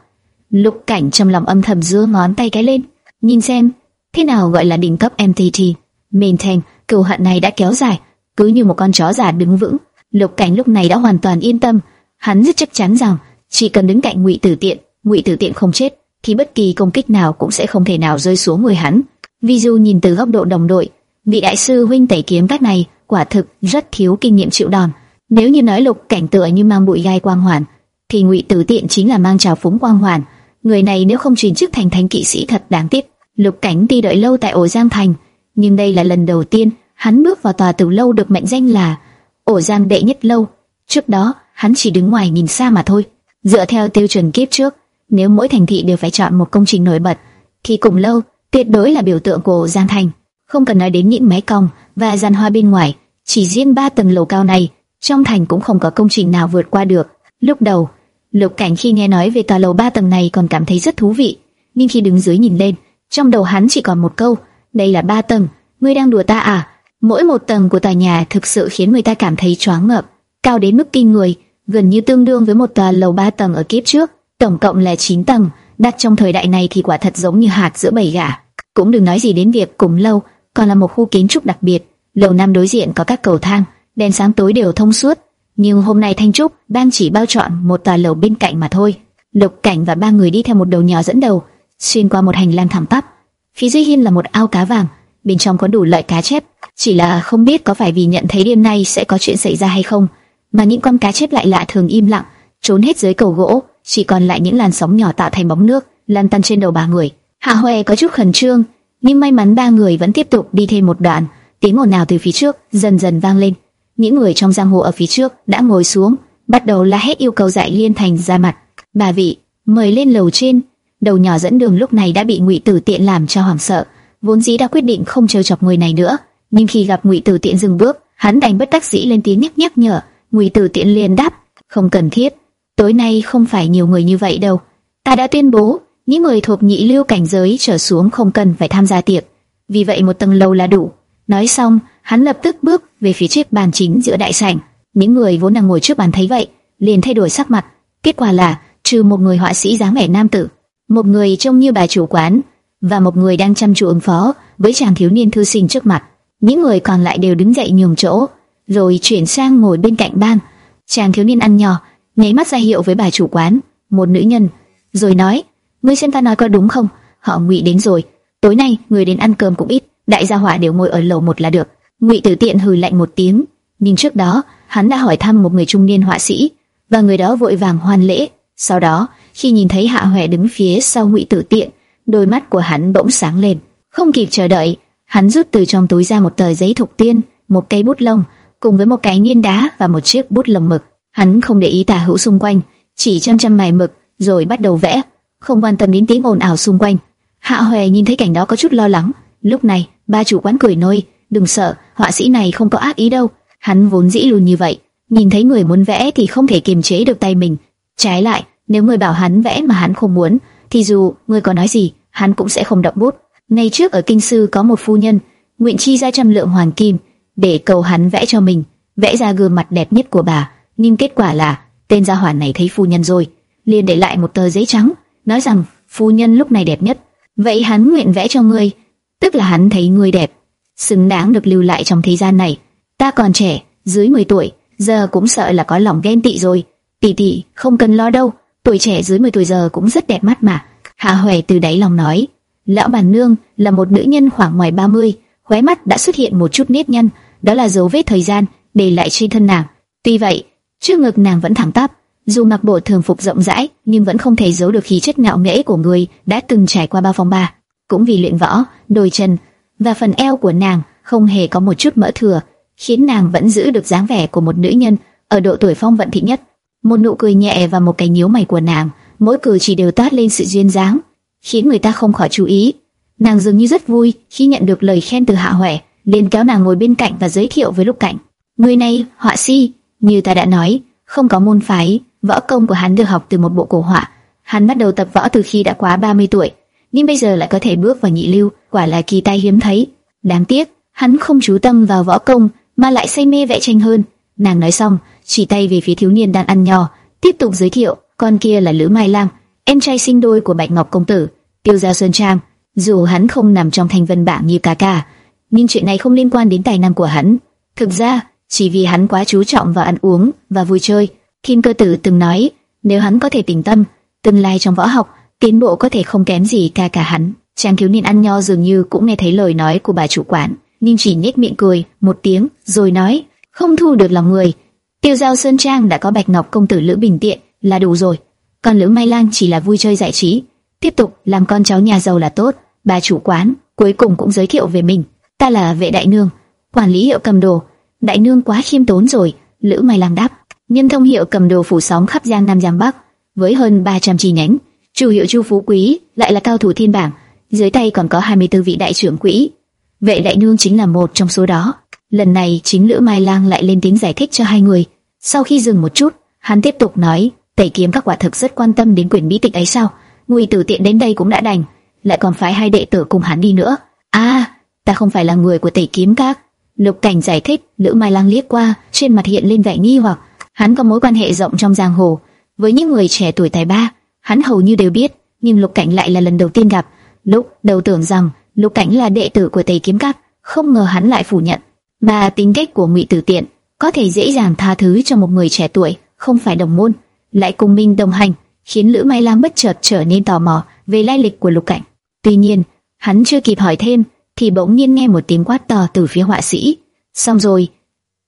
Lục Cảnh trong lòng âm thầm giơ ngón tay cái lên, nhìn xem thế nào gọi là đỉnh cấp MTT. Maintain, cừu hận này đã kéo dài, cứ như một con chó già đứng vững. Lục Cảnh lúc này đã hoàn toàn yên tâm, hắn rất chắc chắn rằng chỉ cần đứng cạnh Ngụy Tử Tiện, Ngụy Tử Tiện không chết, thì bất kỳ công kích nào cũng sẽ không thể nào rơi xuống người hắn. Vì dù nhìn từ góc độ đồng đội, vị đại sư huynh tẩy kiếm cách này quả thực rất thiếu kinh nghiệm chịu đòn. Nếu như nói lục cảnh tựa như mang bụi gai quang hoàn, thì ngụy tử tiện chính là mang trào phúng quang hoàn. Người này nếu không truyền chức thành thánh kỵ sĩ thật đáng tiếc. Lục cảnh tuy đợi lâu tại ổ giang thành, nhưng đây là lần đầu tiên hắn bước vào tòa tử lâu được mệnh danh là ổ giang đệ nhất lâu. Trước đó hắn chỉ đứng ngoài nhìn xa mà thôi. Dựa theo tiêu chuẩn kiếp trước, nếu mỗi thành thị đều phải chọn một công trình nổi bật, thì cùng lâu tuyệt đối là biểu tượng của giang thành. Không cần nói đến những mái cong và gian hoa bên ngoài, chỉ riêng ba tầng lầu cao này, trong thành cũng không có công trình nào vượt qua được. Lúc đầu, Lục Cảnh khi nghe nói về tòa lầu ba tầng này còn cảm thấy rất thú vị, nhưng khi đứng dưới nhìn lên, trong đầu hắn chỉ còn một câu, đây là ba tầng, ngươi đang đùa ta à? Mỗi một tầng của tòa nhà thực sự khiến người ta cảm thấy choáng ngợp, cao đến mức kinh người, gần như tương đương với một tòa lầu ba tầng ở kiếp trước, tổng cộng là 9 tầng, đặt trong thời đại này thì quả thật giống như hạt giữa bầy gà. Cũng đừng nói gì đến việc cùng lâu, còn là một khu kiến trúc đặc biệt. Lầu năm đối diện có các cầu thang, đèn sáng tối đều thông suốt. Nhưng hôm nay Thanh Trúc đang chỉ bao chọn một tòa lầu bên cạnh mà thôi. Lục Cảnh và ba người đi theo một đầu nhỏ dẫn đầu, xuyên qua một hành lang thẳng tắp. Phía dưới hiên là một ao cá vàng, bên trong có đủ loại cá chép. Chỉ là không biết có phải vì nhận thấy đêm nay sẽ có chuyện xảy ra hay không, mà những con cá chép lại lạ thường im lặng, trốn hết dưới cầu gỗ, chỉ còn lại những làn sóng nhỏ tạo thành bóng nước lan tăn trên đầu ba người. Hạ Hoè có chút khẩn trương, nhưng may mắn ba người vẫn tiếp tục đi thêm một đoạn. Tiếng ồn nào từ phía trước dần dần vang lên. Những người trong giang hồ ở phía trước đã ngồi xuống, bắt đầu la hét yêu cầu dạy liên thành ra mặt. Bà vị mời lên lầu trên. Đầu nhỏ dẫn đường lúc này đã bị Ngụy Tử Tiện làm cho hoảng sợ, vốn dĩ đã quyết định không trêu chọc người này nữa, nhưng khi gặp Ngụy Tử Tiện dừng bước, hắn đành bất đắc dĩ lên tiếng nhắc nhắc nhở. Ngụy Tử Tiện liền đáp, không cần thiết, tối nay không phải nhiều người như vậy đâu. Ta đã tuyên bố những người thuộc nhị lưu cảnh giới trở xuống không cần phải tham gia tiệc, vì vậy một tầng lầu là đủ. Nói xong, hắn lập tức bước về phía chiếc bàn chính giữa đại sảnh. Những người vốn đang ngồi trước bàn thấy vậy, liền thay đổi sắc mặt. Kết quả là trừ một người họa sĩ dáng vẻ nam tử, một người trông như bà chủ quán và một người đang chăm chú ứng phó với chàng thiếu niên thư sinh trước mặt. Những người còn lại đều đứng dậy nhường chỗ, rồi chuyển sang ngồi bên cạnh bang. Chàng thiếu niên ăn nhỏ, nháy mắt ra hiệu với bà chủ quán, một nữ nhân, rồi nói: "Ngươi xem ta nói có đúng không? Họ Ngụy đến rồi, tối nay người đến ăn cơm cũng ít, đại gia hỏa đều ngồi ở lầu một là được." Ngụy Tử Tiện hừ lạnh một tiếng, nhưng trước đó hắn đã hỏi thăm một người trung niên họa sĩ, và người đó vội vàng hoàn lễ. Sau đó, khi nhìn thấy Hạ Hoè đứng phía sau Ngụy Tử Tiện, đôi mắt của hắn bỗng sáng lên. Không kịp chờ đợi, hắn rút từ trong túi ra một tờ giấy thục tiên, một cây bút lông, cùng với một cái nghiên đá và một chiếc bút lồng mực. Hắn không để ý tà hữu xung quanh, chỉ chăm chăm mài mực, rồi bắt đầu vẽ, không quan tâm đến tiếng ồn ào xung quanh. Hạ Hoè nhìn thấy cảnh đó có chút lo lắng. Lúc này, ba chủ quán cười nói, đừng sợ, họa sĩ này không có ác ý đâu. Hắn vốn dĩ luôn như vậy, nhìn thấy người muốn vẽ thì không thể kiềm chế được tay mình. Trái lại, nếu người bảo hắn vẽ mà hắn không muốn, thì dù người có nói gì, hắn cũng sẽ không động bút. Ngày trước ở kinh sư có một phu nhân, nguyện chi ra trăm lượng hoàng kim để cầu hắn vẽ cho mình, vẽ ra gương mặt đẹp nhất của bà. Nhưng kết quả là tên gia hỏa này thấy phu nhân rồi, liền để lại một tờ giấy trắng, nói rằng phu nhân lúc này đẹp nhất. Vậy hắn nguyện vẽ cho ngươi, tức là hắn thấy ngươi đẹp, xứng đáng được lưu lại trong thế gian này. Ta còn trẻ, dưới 10 tuổi, giờ cũng sợ là có lòng ghen tị rồi. Tỷ tỷ, không cần lo đâu, tuổi trẻ dưới 10 tuổi giờ cũng rất đẹp mắt mà. Hạ Huệ từ đáy lòng nói. Lão bản nương là một nữ nhân khoảng ngoài 30, khóe mắt đã xuất hiện một chút nếp nhăn, đó là dấu vết thời gian để lại trên thân nàng. Tuy vậy, trước ngực nàng vẫn thẳng tắp, dù mặc bộ thường phục rộng rãi, nhưng vẫn không thể giấu được khí chất ngạo nghễ của người đã từng trải qua bao phong ba. Cũng vì luyện võ, đôi chân và phần eo của nàng không hề có một chút mỡ thừa, khiến nàng vẫn giữ được dáng vẻ của một nữ nhân ở độ tuổi phong vận thị nhất. Một nụ cười nhẹ và một cái nhíu mày của nàng, mỗi cử chỉ đều toát lên sự duyên dáng, khiến người ta không khỏi chú ý. Nàng dường như rất vui khi nhận được lời khen từ Hạ Huệ, liền kéo nàng ngồi bên cạnh và giới thiệu với Lục Cảnh. Người này, họa si, như ta đã nói, không có môn phái, võ công của hắn được học từ một bộ cổ họa. Hắn bắt đầu tập võ từ khi đã quá 30 tuổi, nhưng bây giờ lại có thể bước vào nhị lưu, quả là kỳ tài hiếm thấy. Đáng tiếc, hắn không chú tâm vào võ công mà lại say mê vẽ tranh hơn. Nàng nói xong, chỉ tay về phía thiếu niên đang ăn nho, tiếp tục giới thiệu, con kia là Lữ Mai Lam, em trai sinh đôi của Bạch Ngọc công tử, Tiêu gia Sơn Trang. Dù hắn không nằm trong thành vân bảng như ca ca, nhưng chuyện này không liên quan đến tài năng của hắn. Thực ra, chỉ vì hắn quá chú trọng vào ăn uống và vui chơi. Kim Cơ Tử từng nói, nếu hắn có thể tỉnh tâm, tương lai trong võ học, tiến bộ có thể không kém gì ca cả hắn. Chàng thiếu niên ăn nho dường như cũng nghe thấy lời nói của bà chủ quán, nhưng chỉ nhếch miệng cười một tiếng, rồi nói, không thu được lòng người. Tiêu giao sơn trang đã có bạch ngọc công tử lữ bình tiện là đủ rồi, còn lữ mai lang chỉ là vui chơi giải trí. Tiếp tục làm con cháu nhà giàu là tốt. Bà chủ quán cuối cùng cũng giới thiệu về mình, ta là vệ đại nương, quản lý hiệu cầm đồ. Đại nương quá khiêm tốn rồi, lữ mai lang đáp. Nhân thông hiệu cầm đồ phủ sóng khắp giang nam giang bắc, với hơn 300 chi nhánh. Chủ hiệu chu phú quý lại là cao thủ thiên bảng, dưới tay còn có 24 vị đại trưởng quỹ. Vệ đại nương chính là một trong số đó. Lần này chính Lữ Mai Lang lại lên tiếng giải thích cho hai người. Sau khi dừng một chút, hắn tiếp tục nói, Tẩy Kiếm các quả thực rất quan tâm đến quyển bí tịch ấy sao? Ngụy Tử Tiện đến đây cũng đã đành, lại còn phái hai đệ tử cùng hắn đi nữa. À, ta không phải là người của Tẩy Kiếm các. Lục Cảnh giải thích, Lữ Mai Lang liếc qua, trên mặt hiện lên vẻ nghi hoặc. Hắn có mối quan hệ rộng trong giang hồ, với những người trẻ tuổi tài ba, hắn hầu như đều biết, nhưng Lục Cảnh lại là lần đầu tiên gặp. Lúc đầu tưởng rằng Lục Cảnh là đệ tử của Tây Kiếm Các, không ngờ hắn lại phủ nhận. Mà tính cách của Ngụy Tử Tiện có thể dễ dàng tha thứ cho một người trẻ tuổi, không phải đồng môn, lại cùng minh đồng hành, khiến Lữ Mai lang bất chợt trở nên tò mò về lai lịch của Lục Cảnh. Tuy nhiên, hắn chưa kịp hỏi thêm, thì bỗng nhiên nghe một tiếng quát to từ phía họa sĩ. Xong rồi.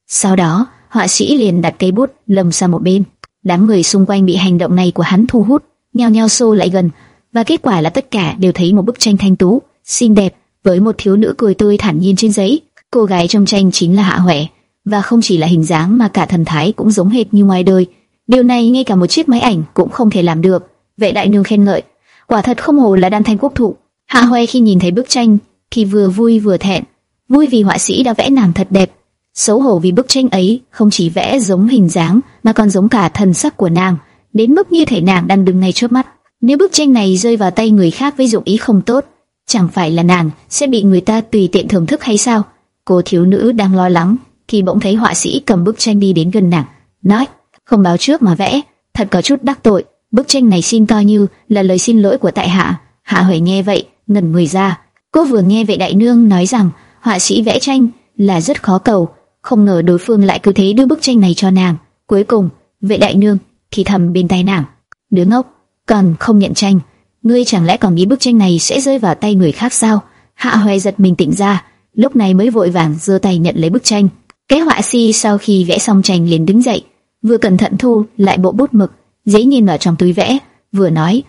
Sau đó, họa sĩ liền đặt cây bút lầm sang một bên. Đám người xung quanh bị hành động này của hắn thu hút, nhao nhao xô lại gần, và kết quả là tất cả đều thấy một bức tranh thanh tú, xinh đẹp, với một thiếu nữ cười tươi thản nhiên trên giấy. Cô gái trong tranh chính là Hạ Huệ, và không chỉ là hình dáng mà cả thần thái cũng giống hệt như ngoài đời. Điều này ngay cả một chiếc máy ảnh cũng không thể làm được. Vệ đại nương khen ngợi, quả thật không hồ là đan thanh quốc thụ. Hạ Huệ khi nhìn thấy bức tranh thì vừa vui vừa thẹn, vui vì họa sĩ đã vẽ nàng thật đẹp, xấu hổ vì bức tranh ấy không chỉ vẽ giống hình dáng mà còn giống cả thần sắc của nàng, đến mức như thể nàng đang đứng ngay trước mắt. Nếu bức tranh này rơi vào tay người khác với dụng ý không tốt, chẳng phải là nàng sẽ bị người ta tùy tiện thưởng thức hay sao? Cô thiếu nữ đang lo lắng, thì bỗng thấy họa sĩ cầm bức tranh đi đến gần nàng, nói: "Không báo trước mà vẽ, thật có chút đắc tội." bức tranh này xin coi như là lời xin lỗi của tại hạ. Hạ Huệ nghe vậy, ngẩn người ra. Cô vừa nghe vệ đại nương nói rằng họa sĩ vẽ tranh là rất khó cầu, không ngờ đối phương lại cứ thế đưa bức tranh này cho nàng. Cuối cùng, vệ đại nương thì thầm bên tai nàng, đứa ngốc, còn không nhận tranh, ngươi chẳng lẽ còn nghĩ bức tranh này sẽ rơi vào tay người khác sao? Hạ Hoài giật mình tỉnh ra, lúc này mới vội vàng giơ tay nhận lấy bức tranh. Cái họa sĩ sau khi vẽ xong tranh liền đứng dậy, vừa cẩn thận thu lại bộ bút mực, giấy nhìn vào trong túi vẽ, vừa nói,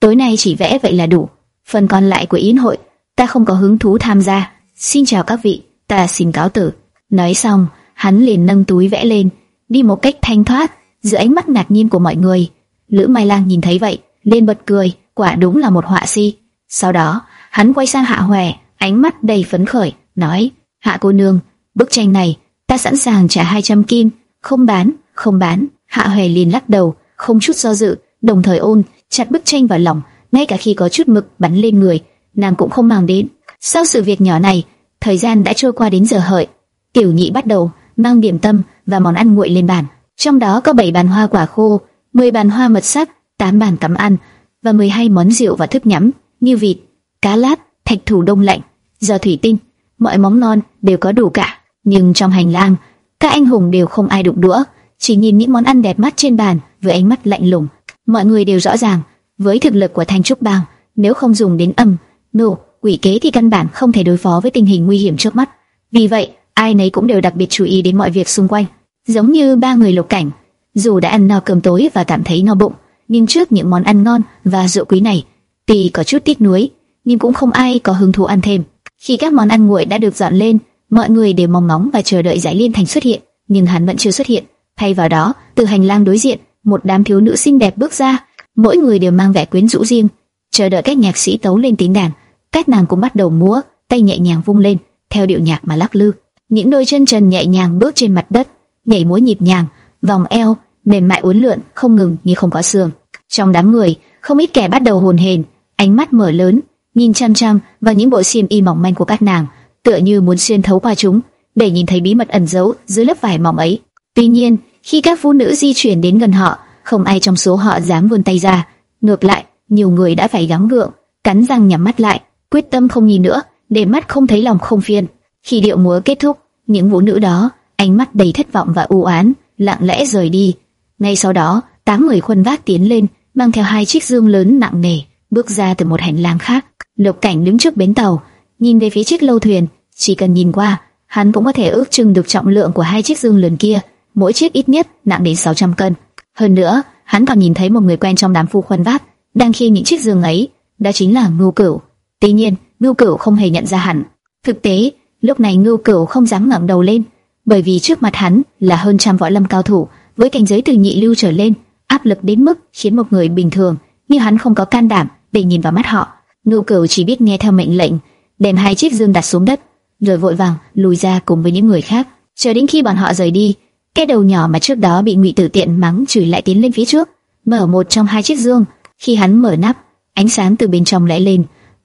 tối nay chỉ vẽ vậy là đủ, phần còn lại của yến hội ta không có hứng thú tham gia. Xin chào các vị, ta xin cáo tử. Nói xong, hắn liền nâng túi vẽ lên, đi một cách thanh thoát, giữa ánh mắt ngạc nhiên của mọi người. Lữ Mai Lang nhìn thấy vậy, liền bật cười, quả đúng là một họa sĩ. Sau đó, hắn quay sang Hạ Hoè, ánh mắt đầy phấn khởi, nói: "Hạ cô nương, bức tranh này ta sẵn sàng trả 200 kim, không bán, không bán." Hạ Hoè liền lắc đầu, không chút do dự, đồng thời ôn chặt bức tranh vào lòng, ngay cả khi có chút mực bắn lên người, nàng cũng không mang đến. Sau sự việc nhỏ này, thời gian đã trôi qua đến giờ hợi, tiểu nhị bắt đầu mang điểm tâm và món ăn nguội lên bàn. Trong đó có 7 bàn hoa quả khô, 10 bàn hoa mật sắc, 8 bàn cắm ăn và 12 món rượu và thức nhắm như vịt, cá lát, thạch thủ đông lạnh, giò thủy tinh, mọi món non đều có đủ cả. Nhưng trong hành lang, các anh hùng đều không ai đụng đũa, chỉ nhìn những món ăn đẹp mắt trên bàn với ánh mắt lạnh lùng. Mọi người đều rõ ràng, với thực lực của Thanh Trúc Bang, nếu không dùng đến âm, nổ quỷ kế thì căn bản không thể đối phó với tình hình nguy hiểm trước mắt. Vì vậy, ai nấy cũng đều đặc biệt chú ý đến mọi việc xung quanh. Giống như ba người lục cảnh, dù đã ăn no cơm tối và cảm thấy no bụng, nhưng trước những món ăn ngon và rượu quý này, tuy có chút tiếc nuối, nhưng cũng không ai có hứng thú ăn thêm. Khi các món ăn nguội đã được dọn lên, mọi người đều mong ngóng và chờ đợi Giải Liên Thành xuất hiện, nhưng hắn vẫn chưa xuất hiện. Thay vào đó, từ hành lang đối diện, một đám thiếu nữ xinh đẹp bước ra, mỗi người đều mang vẻ quyến rũ riêng, chờ đợi các nhạc sĩ tấu lên tiếng đàn. Các nàng cũng bắt đầu múa, tay nhẹ nhàng vung lên, theo điệu nhạc mà lắc lư. Những đôi chân trần nhẹ nhàng bước trên mặt đất, nhảy múa nhịp nhàng, vòng eo mềm mại uốn lượn, không ngừng như không có xương. Trong đám người, không ít kẻ bắt đầu hồn hền, ánh mắt mở lớn, nhìn chăm chăm vào những bộ xiêm y mỏng manh của các nàng, tựa như muốn xuyên thấu qua chúng để nhìn thấy bí mật ẩn giấu dưới lớp vải mỏng ấy. Tuy nhiên, khi các phụ nữ di chuyển đến gần họ, không ai trong số họ dám vươn tay ra. Ngược lại, nhiều người đã phải gắng gượng, cắn răng nhắm mắt lại, quyết tâm không nhìn nữa, để mắt không thấy lòng không phiền. Khi điệu múa kết thúc, những vũ nữ đó, ánh mắt đầy thất vọng và u oán, lặng lẽ rời đi. Ngay sau đó, tám người khuân vác tiến lên, mang theo hai chiếc dương lớn nặng nề, bước ra từ một hành lang khác. Lục Cảnh đứng trước bến tàu, nhìn về phía chiếc lâu thuyền, chỉ cần nhìn qua, hắn cũng có thể ước chừng được trọng lượng của hai chiếc dương lớn kia, mỗi chiếc ít nhất nặng đến 600 cân. Hơn nữa, hắn còn nhìn thấy một người quen trong đám phu khuân vác, đang khi những chiếc dương ấy, đó chính là Ngưu Cửu. Tuy nhiên, Ngưu Cửu không hề nhận ra hắn. Thực tế, lúc này Ngưu Cửu không dám ngẩng đầu lên, bởi vì trước mặt hắn là hơn trăm võ lâm cao thủ, với cảnh giới từ nhị lưu trở lên, áp lực đến mức khiến một người bình thường như hắn không có can đảm để nhìn vào mắt họ. Ngưu Cửu chỉ biết nghe theo mệnh lệnh, đem hai chiếc dương đặt xuống đất, rồi vội vàng lùi ra cùng với những người khác. Chờ đến khi bọn họ rời đi, cái đầu nhỏ mà trước đó bị Ngụy Tử Tiện mắng chửi lại tiến lên phía trước, mở một trong hai chiếc dương. Khi hắn mở nắp, ánh sáng từ bên trong lóe lên,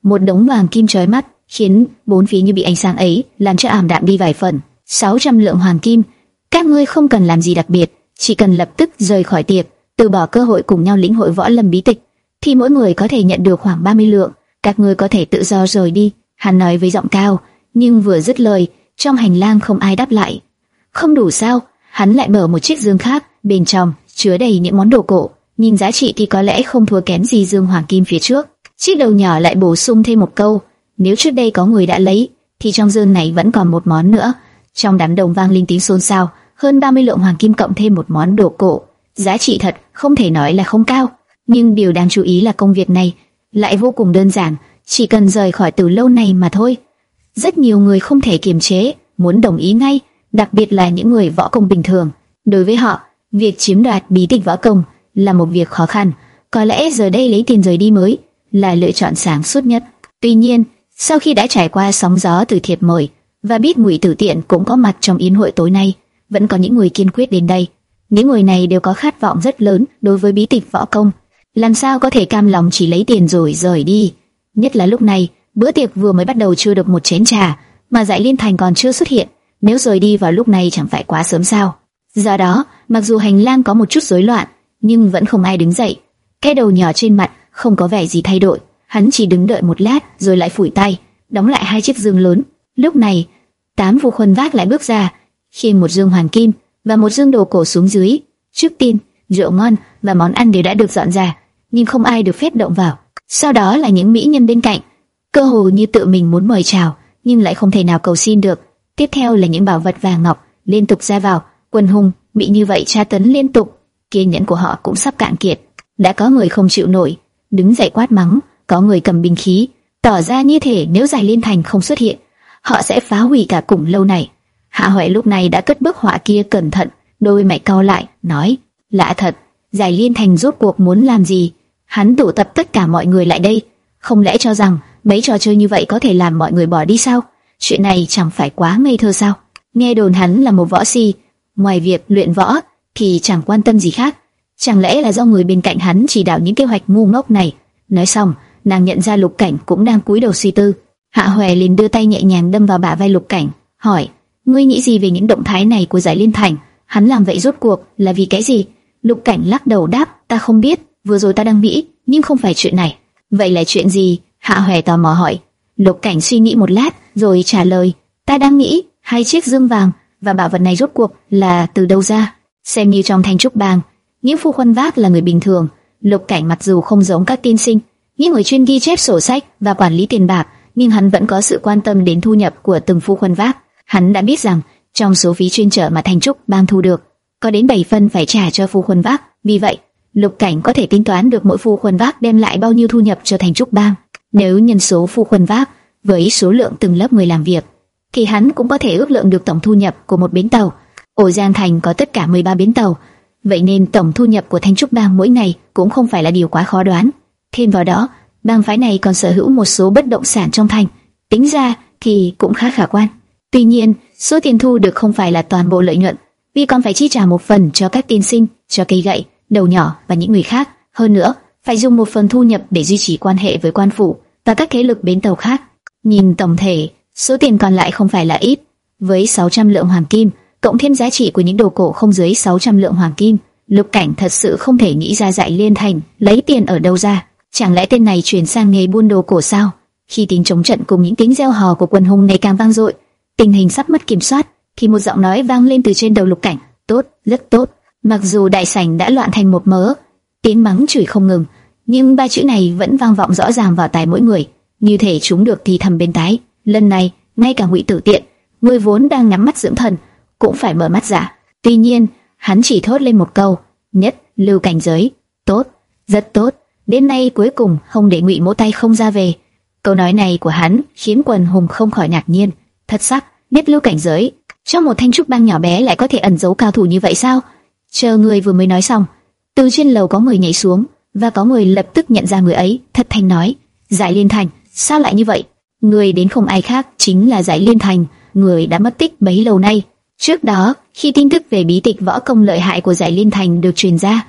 một đống vàng kim chói mắt, khiến bốn phía như bị ánh sáng ấy làm cho ảm đạm đi vài phần. 600 lượng hoàng kim, các ngươi không cần làm gì đặc biệt, chỉ cần lập tức rời khỏi tiệc, từ bỏ cơ hội cùng nhau lĩnh hội võ lâm bí tịch, thì mỗi người có thể nhận được khoảng 30 lượng, các ngươi có thể tự do rời đi. Hắn nói với giọng cao, nhưng vừa dứt lời, trong hành lang không ai đáp lại. Không đủ sao? Hắn lại mở một chiếc dương khác, bên trong chứa đầy những món đồ cổ, nhìn giá trị thì có lẽ không thua kém gì dương hoàng kim phía trước. Chiếc đầu nhỏ lại bổ sung thêm một câu, nếu trước đây có người đã lấy, thì trong dương này vẫn còn một món nữa. Trong đám đồng vang linh tiếng xôn xao, hơn 30 lượng hoàng kim cộng thêm một món đồ cổ, giá trị thật không thể nói là không cao, nhưng điều đáng chú ý là công việc này lại vô cùng đơn giản, chỉ cần rời khỏi từ lâu này mà thôi. Rất nhiều người không thể kiềm chế, muốn đồng ý ngay, đặc biệt là những người võ công bình thường. Đối với họ, việc chiếm đoạt bí tịch võ công là một việc khó khăn, có lẽ giờ đây lấy tiền rời đi mới là lựa chọn sáng suốt nhất. Tuy nhiên, sau khi đã trải qua sóng gió từ thiệp mời và biết Ngụy Tử Tiện cũng có mặt trong yến hội tối nay, vẫn có những người kiên quyết đến đây. Những người này đều có khát vọng rất lớn đối với bí tịch võ công, làm sao có thể cam lòng chỉ lấy tiền rồi rời đi? Nhất là lúc này, bữa tiệc vừa mới bắt đầu chưa được một chén trà, mà Giải Liên Thành còn chưa xuất hiện, nếu rời đi vào lúc này chẳng phải quá sớm sao? Do đó, mặc dù hành lang có một chút rối loạn, nhưng vẫn không ai đứng dậy. cái đầu nhỏ trên mặt không có vẻ gì thay đổi. Hắn chỉ đứng đợi một lát rồi lại phủi tay, đóng lại hai chiếc dương lớn. Lúc này, tám phu khuân vác lại bước ra, khi một dương hoàng kim và một dương đồ cổ xuống dưới. Trước tiên, rượu ngon và món ăn đều đã được dọn ra, nhưng không ai được phép động vào. Sau đó là những mỹ nhân bên cạnh, cơ hồ như tự mình muốn mời chào, nhưng lại không thể nào cầu xin được. Tiếp theo là những bảo vật vàng ngọc liên tục ra vào, quân hùng bị như vậy tra tấn liên tục, kiên nhẫn của họ cũng sắp cạn kiệt. Đã có người không chịu nổi, đứng dậy quát mắng, có người cầm binh khí, tỏ ra như thể nếu giải liên thành không xuất hiện, họ sẽ phá hủy cả cùng lâu này. Hạ Hoại lúc này đã cất bức họa kia cẩn thận, đôi mày cau lại, nói: lạ thật, giải liên thành rốt cuộc muốn làm gì? Hắn tụ tập tất cả mọi người lại đây, không lẽ cho rằng mấy trò chơi như vậy có thể làm mọi người bỏ đi sao? Chuyện này chẳng phải quá ngây thơ sao? Nghe đồn hắn là một võ si, ngoài việc luyện võ thì chẳng quan tâm gì khác. Chẳng lẽ là do người bên cạnh hắn chỉ đạo những kế hoạch ngu ngốc này? Nói xong, nàng nhận ra Lục Cảnh cũng đang cúi đầu suy tư. Hạ Hoè liền đưa tay nhẹ nhàng đâm vào bả vai Lục Cảnh, hỏi: "Ngươi nghĩ gì về những động thái này của Giải Liên Thành? Hắn làm vậy rốt cuộc là vì cái gì?" Lục Cảnh lắc đầu đáp: "Ta không biết, vừa rồi ta đang nghĩ, nhưng không phải chuyện này." "Vậy là chuyện gì?" Hạ Hoè tò mò hỏi. Lục Cảnh suy nghĩ một lát, rồi trả lời: "Ta đang nghĩ hai chiếc dương vàng và bảo vật này rốt cuộc là từ đâu ra?" Xem như trong thanh trúc bang, những phu khuân vác là người bình thường. Lục Cảnh mặc dù không giống các tiên sinh, những người chuyên ghi chép sổ sách và quản lý tiền bạc, nhưng hắn vẫn có sự quan tâm đến thu nhập của từng phu khuân vác. Hắn đã biết rằng trong số phí chuyên trở mà thành Trúc bang thu được, có đến 7 phân phải trả cho phu khuân vác. Vì vậy, Lục Cảnh có thể tính toán được mỗi phu khuân vác đem lại bao nhiêu thu nhập cho thành Trúc bang. Nếu nhân số phu khuân vác với số lượng từng lớp người làm việc, thì hắn cũng có thể ước lượng được tổng thu nhập của một bến tàu. Ổ Giang Thành có tất cả 13 bến tàu, vậy nên tổng thu nhập của Thanh Trúc bang mỗi ngày cũng không phải là điều quá khó đoán. Thêm vào đó, bang phái này còn sở hữu một số bất động sản trong thành, tính ra thì cũng khá khả quan. Tuy nhiên, số tiền thu được không phải là toàn bộ lợi nhuận, vì còn phải chi trả một phần cho các tiên sinh, cho cây gậy, đầu nhỏ và những người khác. Hơn nữa, phải dùng một phần thu nhập để duy trì quan hệ với quan phủ và các thế lực bến tàu khác. Nhìn tổng thể, số tiền còn lại không phải là ít. Với 600 lượng hoàng kim, cộng thêm giá trị của những đồ cổ không dưới 600 lượng hoàng kim, Lục Cảnh thật sự không thể nghĩ ra dạy liên thành lấy tiền ở đâu ra. Chẳng lẽ tên này chuyển sang nghề buôn đồ cổ sao? Khi tiếng chống trận cùng những tiếng reo hò của quân hùng ngày càng vang dội, tình hình sắp mất kiểm soát, thì một giọng nói vang lên từ trên đầu Lục Cảnh, "Tốt, rất tốt." Mặc dù đại sảnh đã loạn thành một mớ, tiếng mắng chửi không ngừng, nhưng ba chữ này vẫn vang vọng rõ ràng vào tai mỗi người, như thể chúng được thì thầm bên tai. Lần này, ngay cả Ngụy Tử Tiện, người vốn đang nhắm mắt dưỡng thần, cũng phải mở mắt ra. Tuy nhiên, hắn chỉ thốt lên một câu, "Nhất lưu cảnh giới, tốt, rất tốt." Đến nay cuối cùng không để Ngụy Mỗ tay không ra về. Câu nói này của hắn khiến quần hùng không khỏi ngạc nhiên. Thật sắc, nhất lưu cảnh giới, trong một thanh trúc bang nhỏ bé lại có thể ẩn giấu cao thủ như vậy sao? Chờ người vừa mới nói xong, từ trên lầu có người nhảy xuống và có người lập tức nhận ra người ấy, thật thành nói: Giải Liên Thành, sao lại như vậy? Người đến không ai khác chính là Giải Liên Thành, người đã mất tích bấy lâu nay. Trước đó, khi tin tức về bí tịch võ công lợi hại của Giải Liên Thành được truyền ra,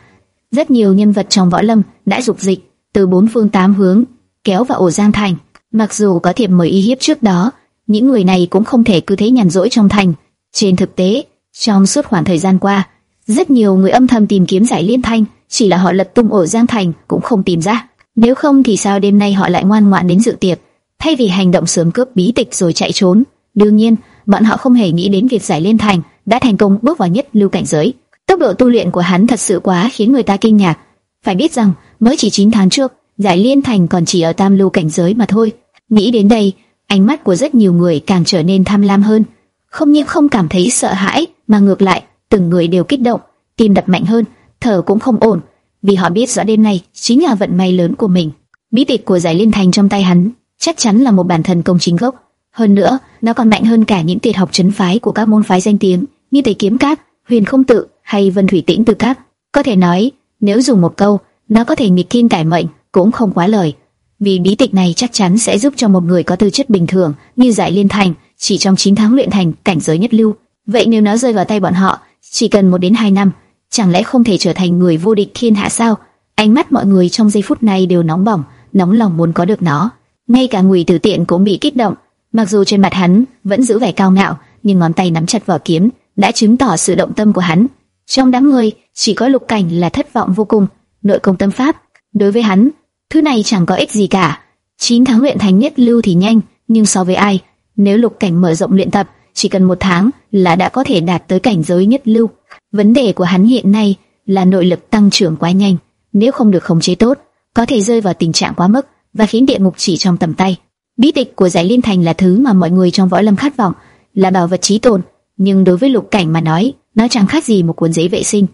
rất nhiều nhân vật trong võ lâm đã dục dịch từ bốn phương tám hướng kéo vào ổ Giang Thành. Mặc dù có thiệp mời y hiếp trước đó, những người này cũng không thể cứ thế nhàn rỗi trong thành. Trên thực tế, trong suốt khoảng thời gian qua, rất nhiều người âm thầm tìm kiếm giải liên thanh, chỉ là họ lật tung ổ Giang Thành cũng không tìm ra. Nếu không thì sao đêm nay họ lại ngoan ngoãn đến dự tiệc, thay vì hành động sớm cướp bí tịch rồi chạy trốn. Đương nhiên, bọn họ không hề nghĩ đến việc giải liên thành đã thành công bước vào nhất lưu cảnh giới. Tốc độ tu luyện của hắn thật sự quá khiến người ta kinh ngạc. Phải biết rằng, mới chỉ 9 tháng trước, giải liên thành còn chỉ ở tam lưu cảnh giới mà thôi. Nghĩ đến đây, ánh mắt của rất nhiều người càng trở nên tham lam hơn. Không những không cảm thấy sợ hãi, mà ngược lại, từng người đều kích động, tim đập mạnh hơn, thở cũng không ổn, vì họ biết rõ đêm nay chính là vận may lớn của mình. Bí tịch của giải liên thành trong tay hắn chắc chắn là một bản thần công chính gốc. Hơn nữa, nó còn mạnh hơn cả những tuyệt học chấn phái của các môn phái danh tiếng như Tây Kiếm Cát, Huyền Không Tự hay Vân Thủy Tĩnh Từ Cát. Có thể nói, nếu dùng một câu, nó có thể nghịch thiên cải mệnh, cũng không quá lời. Vì bí tịch này chắc chắn sẽ giúp cho một người có tư chất bình thường như Giải Liên Thành chỉ trong 9 tháng luyện thành cảnh giới nhất lưu. Vậy nếu nó rơi vào tay bọn họ, chỉ cần 1 đến 2 năm, chẳng lẽ không thể trở thành người vô địch thiên hạ sao? Ánh mắt mọi người trong giây phút này đều nóng bỏng, nóng lòng muốn có được nó. Ngay cả Ngụy Tử Tiện cũng bị kích động, mặc dù trên mặt hắn vẫn giữ vẻ cao ngạo, nhưng ngón tay nắm chặt vỏ kiếm đã chứng tỏ sự động tâm của hắn. Trong đám người, chỉ có Lục Cảnh là thất vọng vô cùng. Nội công tâm pháp, Đối với hắn, thứ này chẳng có ích gì cả. 9 tháng luyện thành nhất lưu thì nhanh, nhưng so với ai, nếu lục cảnh mở rộng luyện tập, chỉ cần một tháng là đã có thể đạt tới cảnh giới nhất lưu. Vấn đề của hắn hiện nay là nội lực tăng trưởng quá nhanh, nếu không được khống chế tốt, có thể rơi vào tình trạng quá mức và khiến địa ngục chỉ trong tầm tay. Bí tịch của giải liên thành là thứ mà mọi người trong võ lâm khát vọng, là bảo vật chí tôn, nhưng đối với lục cảnh mà nói, nó chẳng khác gì một cuốn giấy vệ sinh.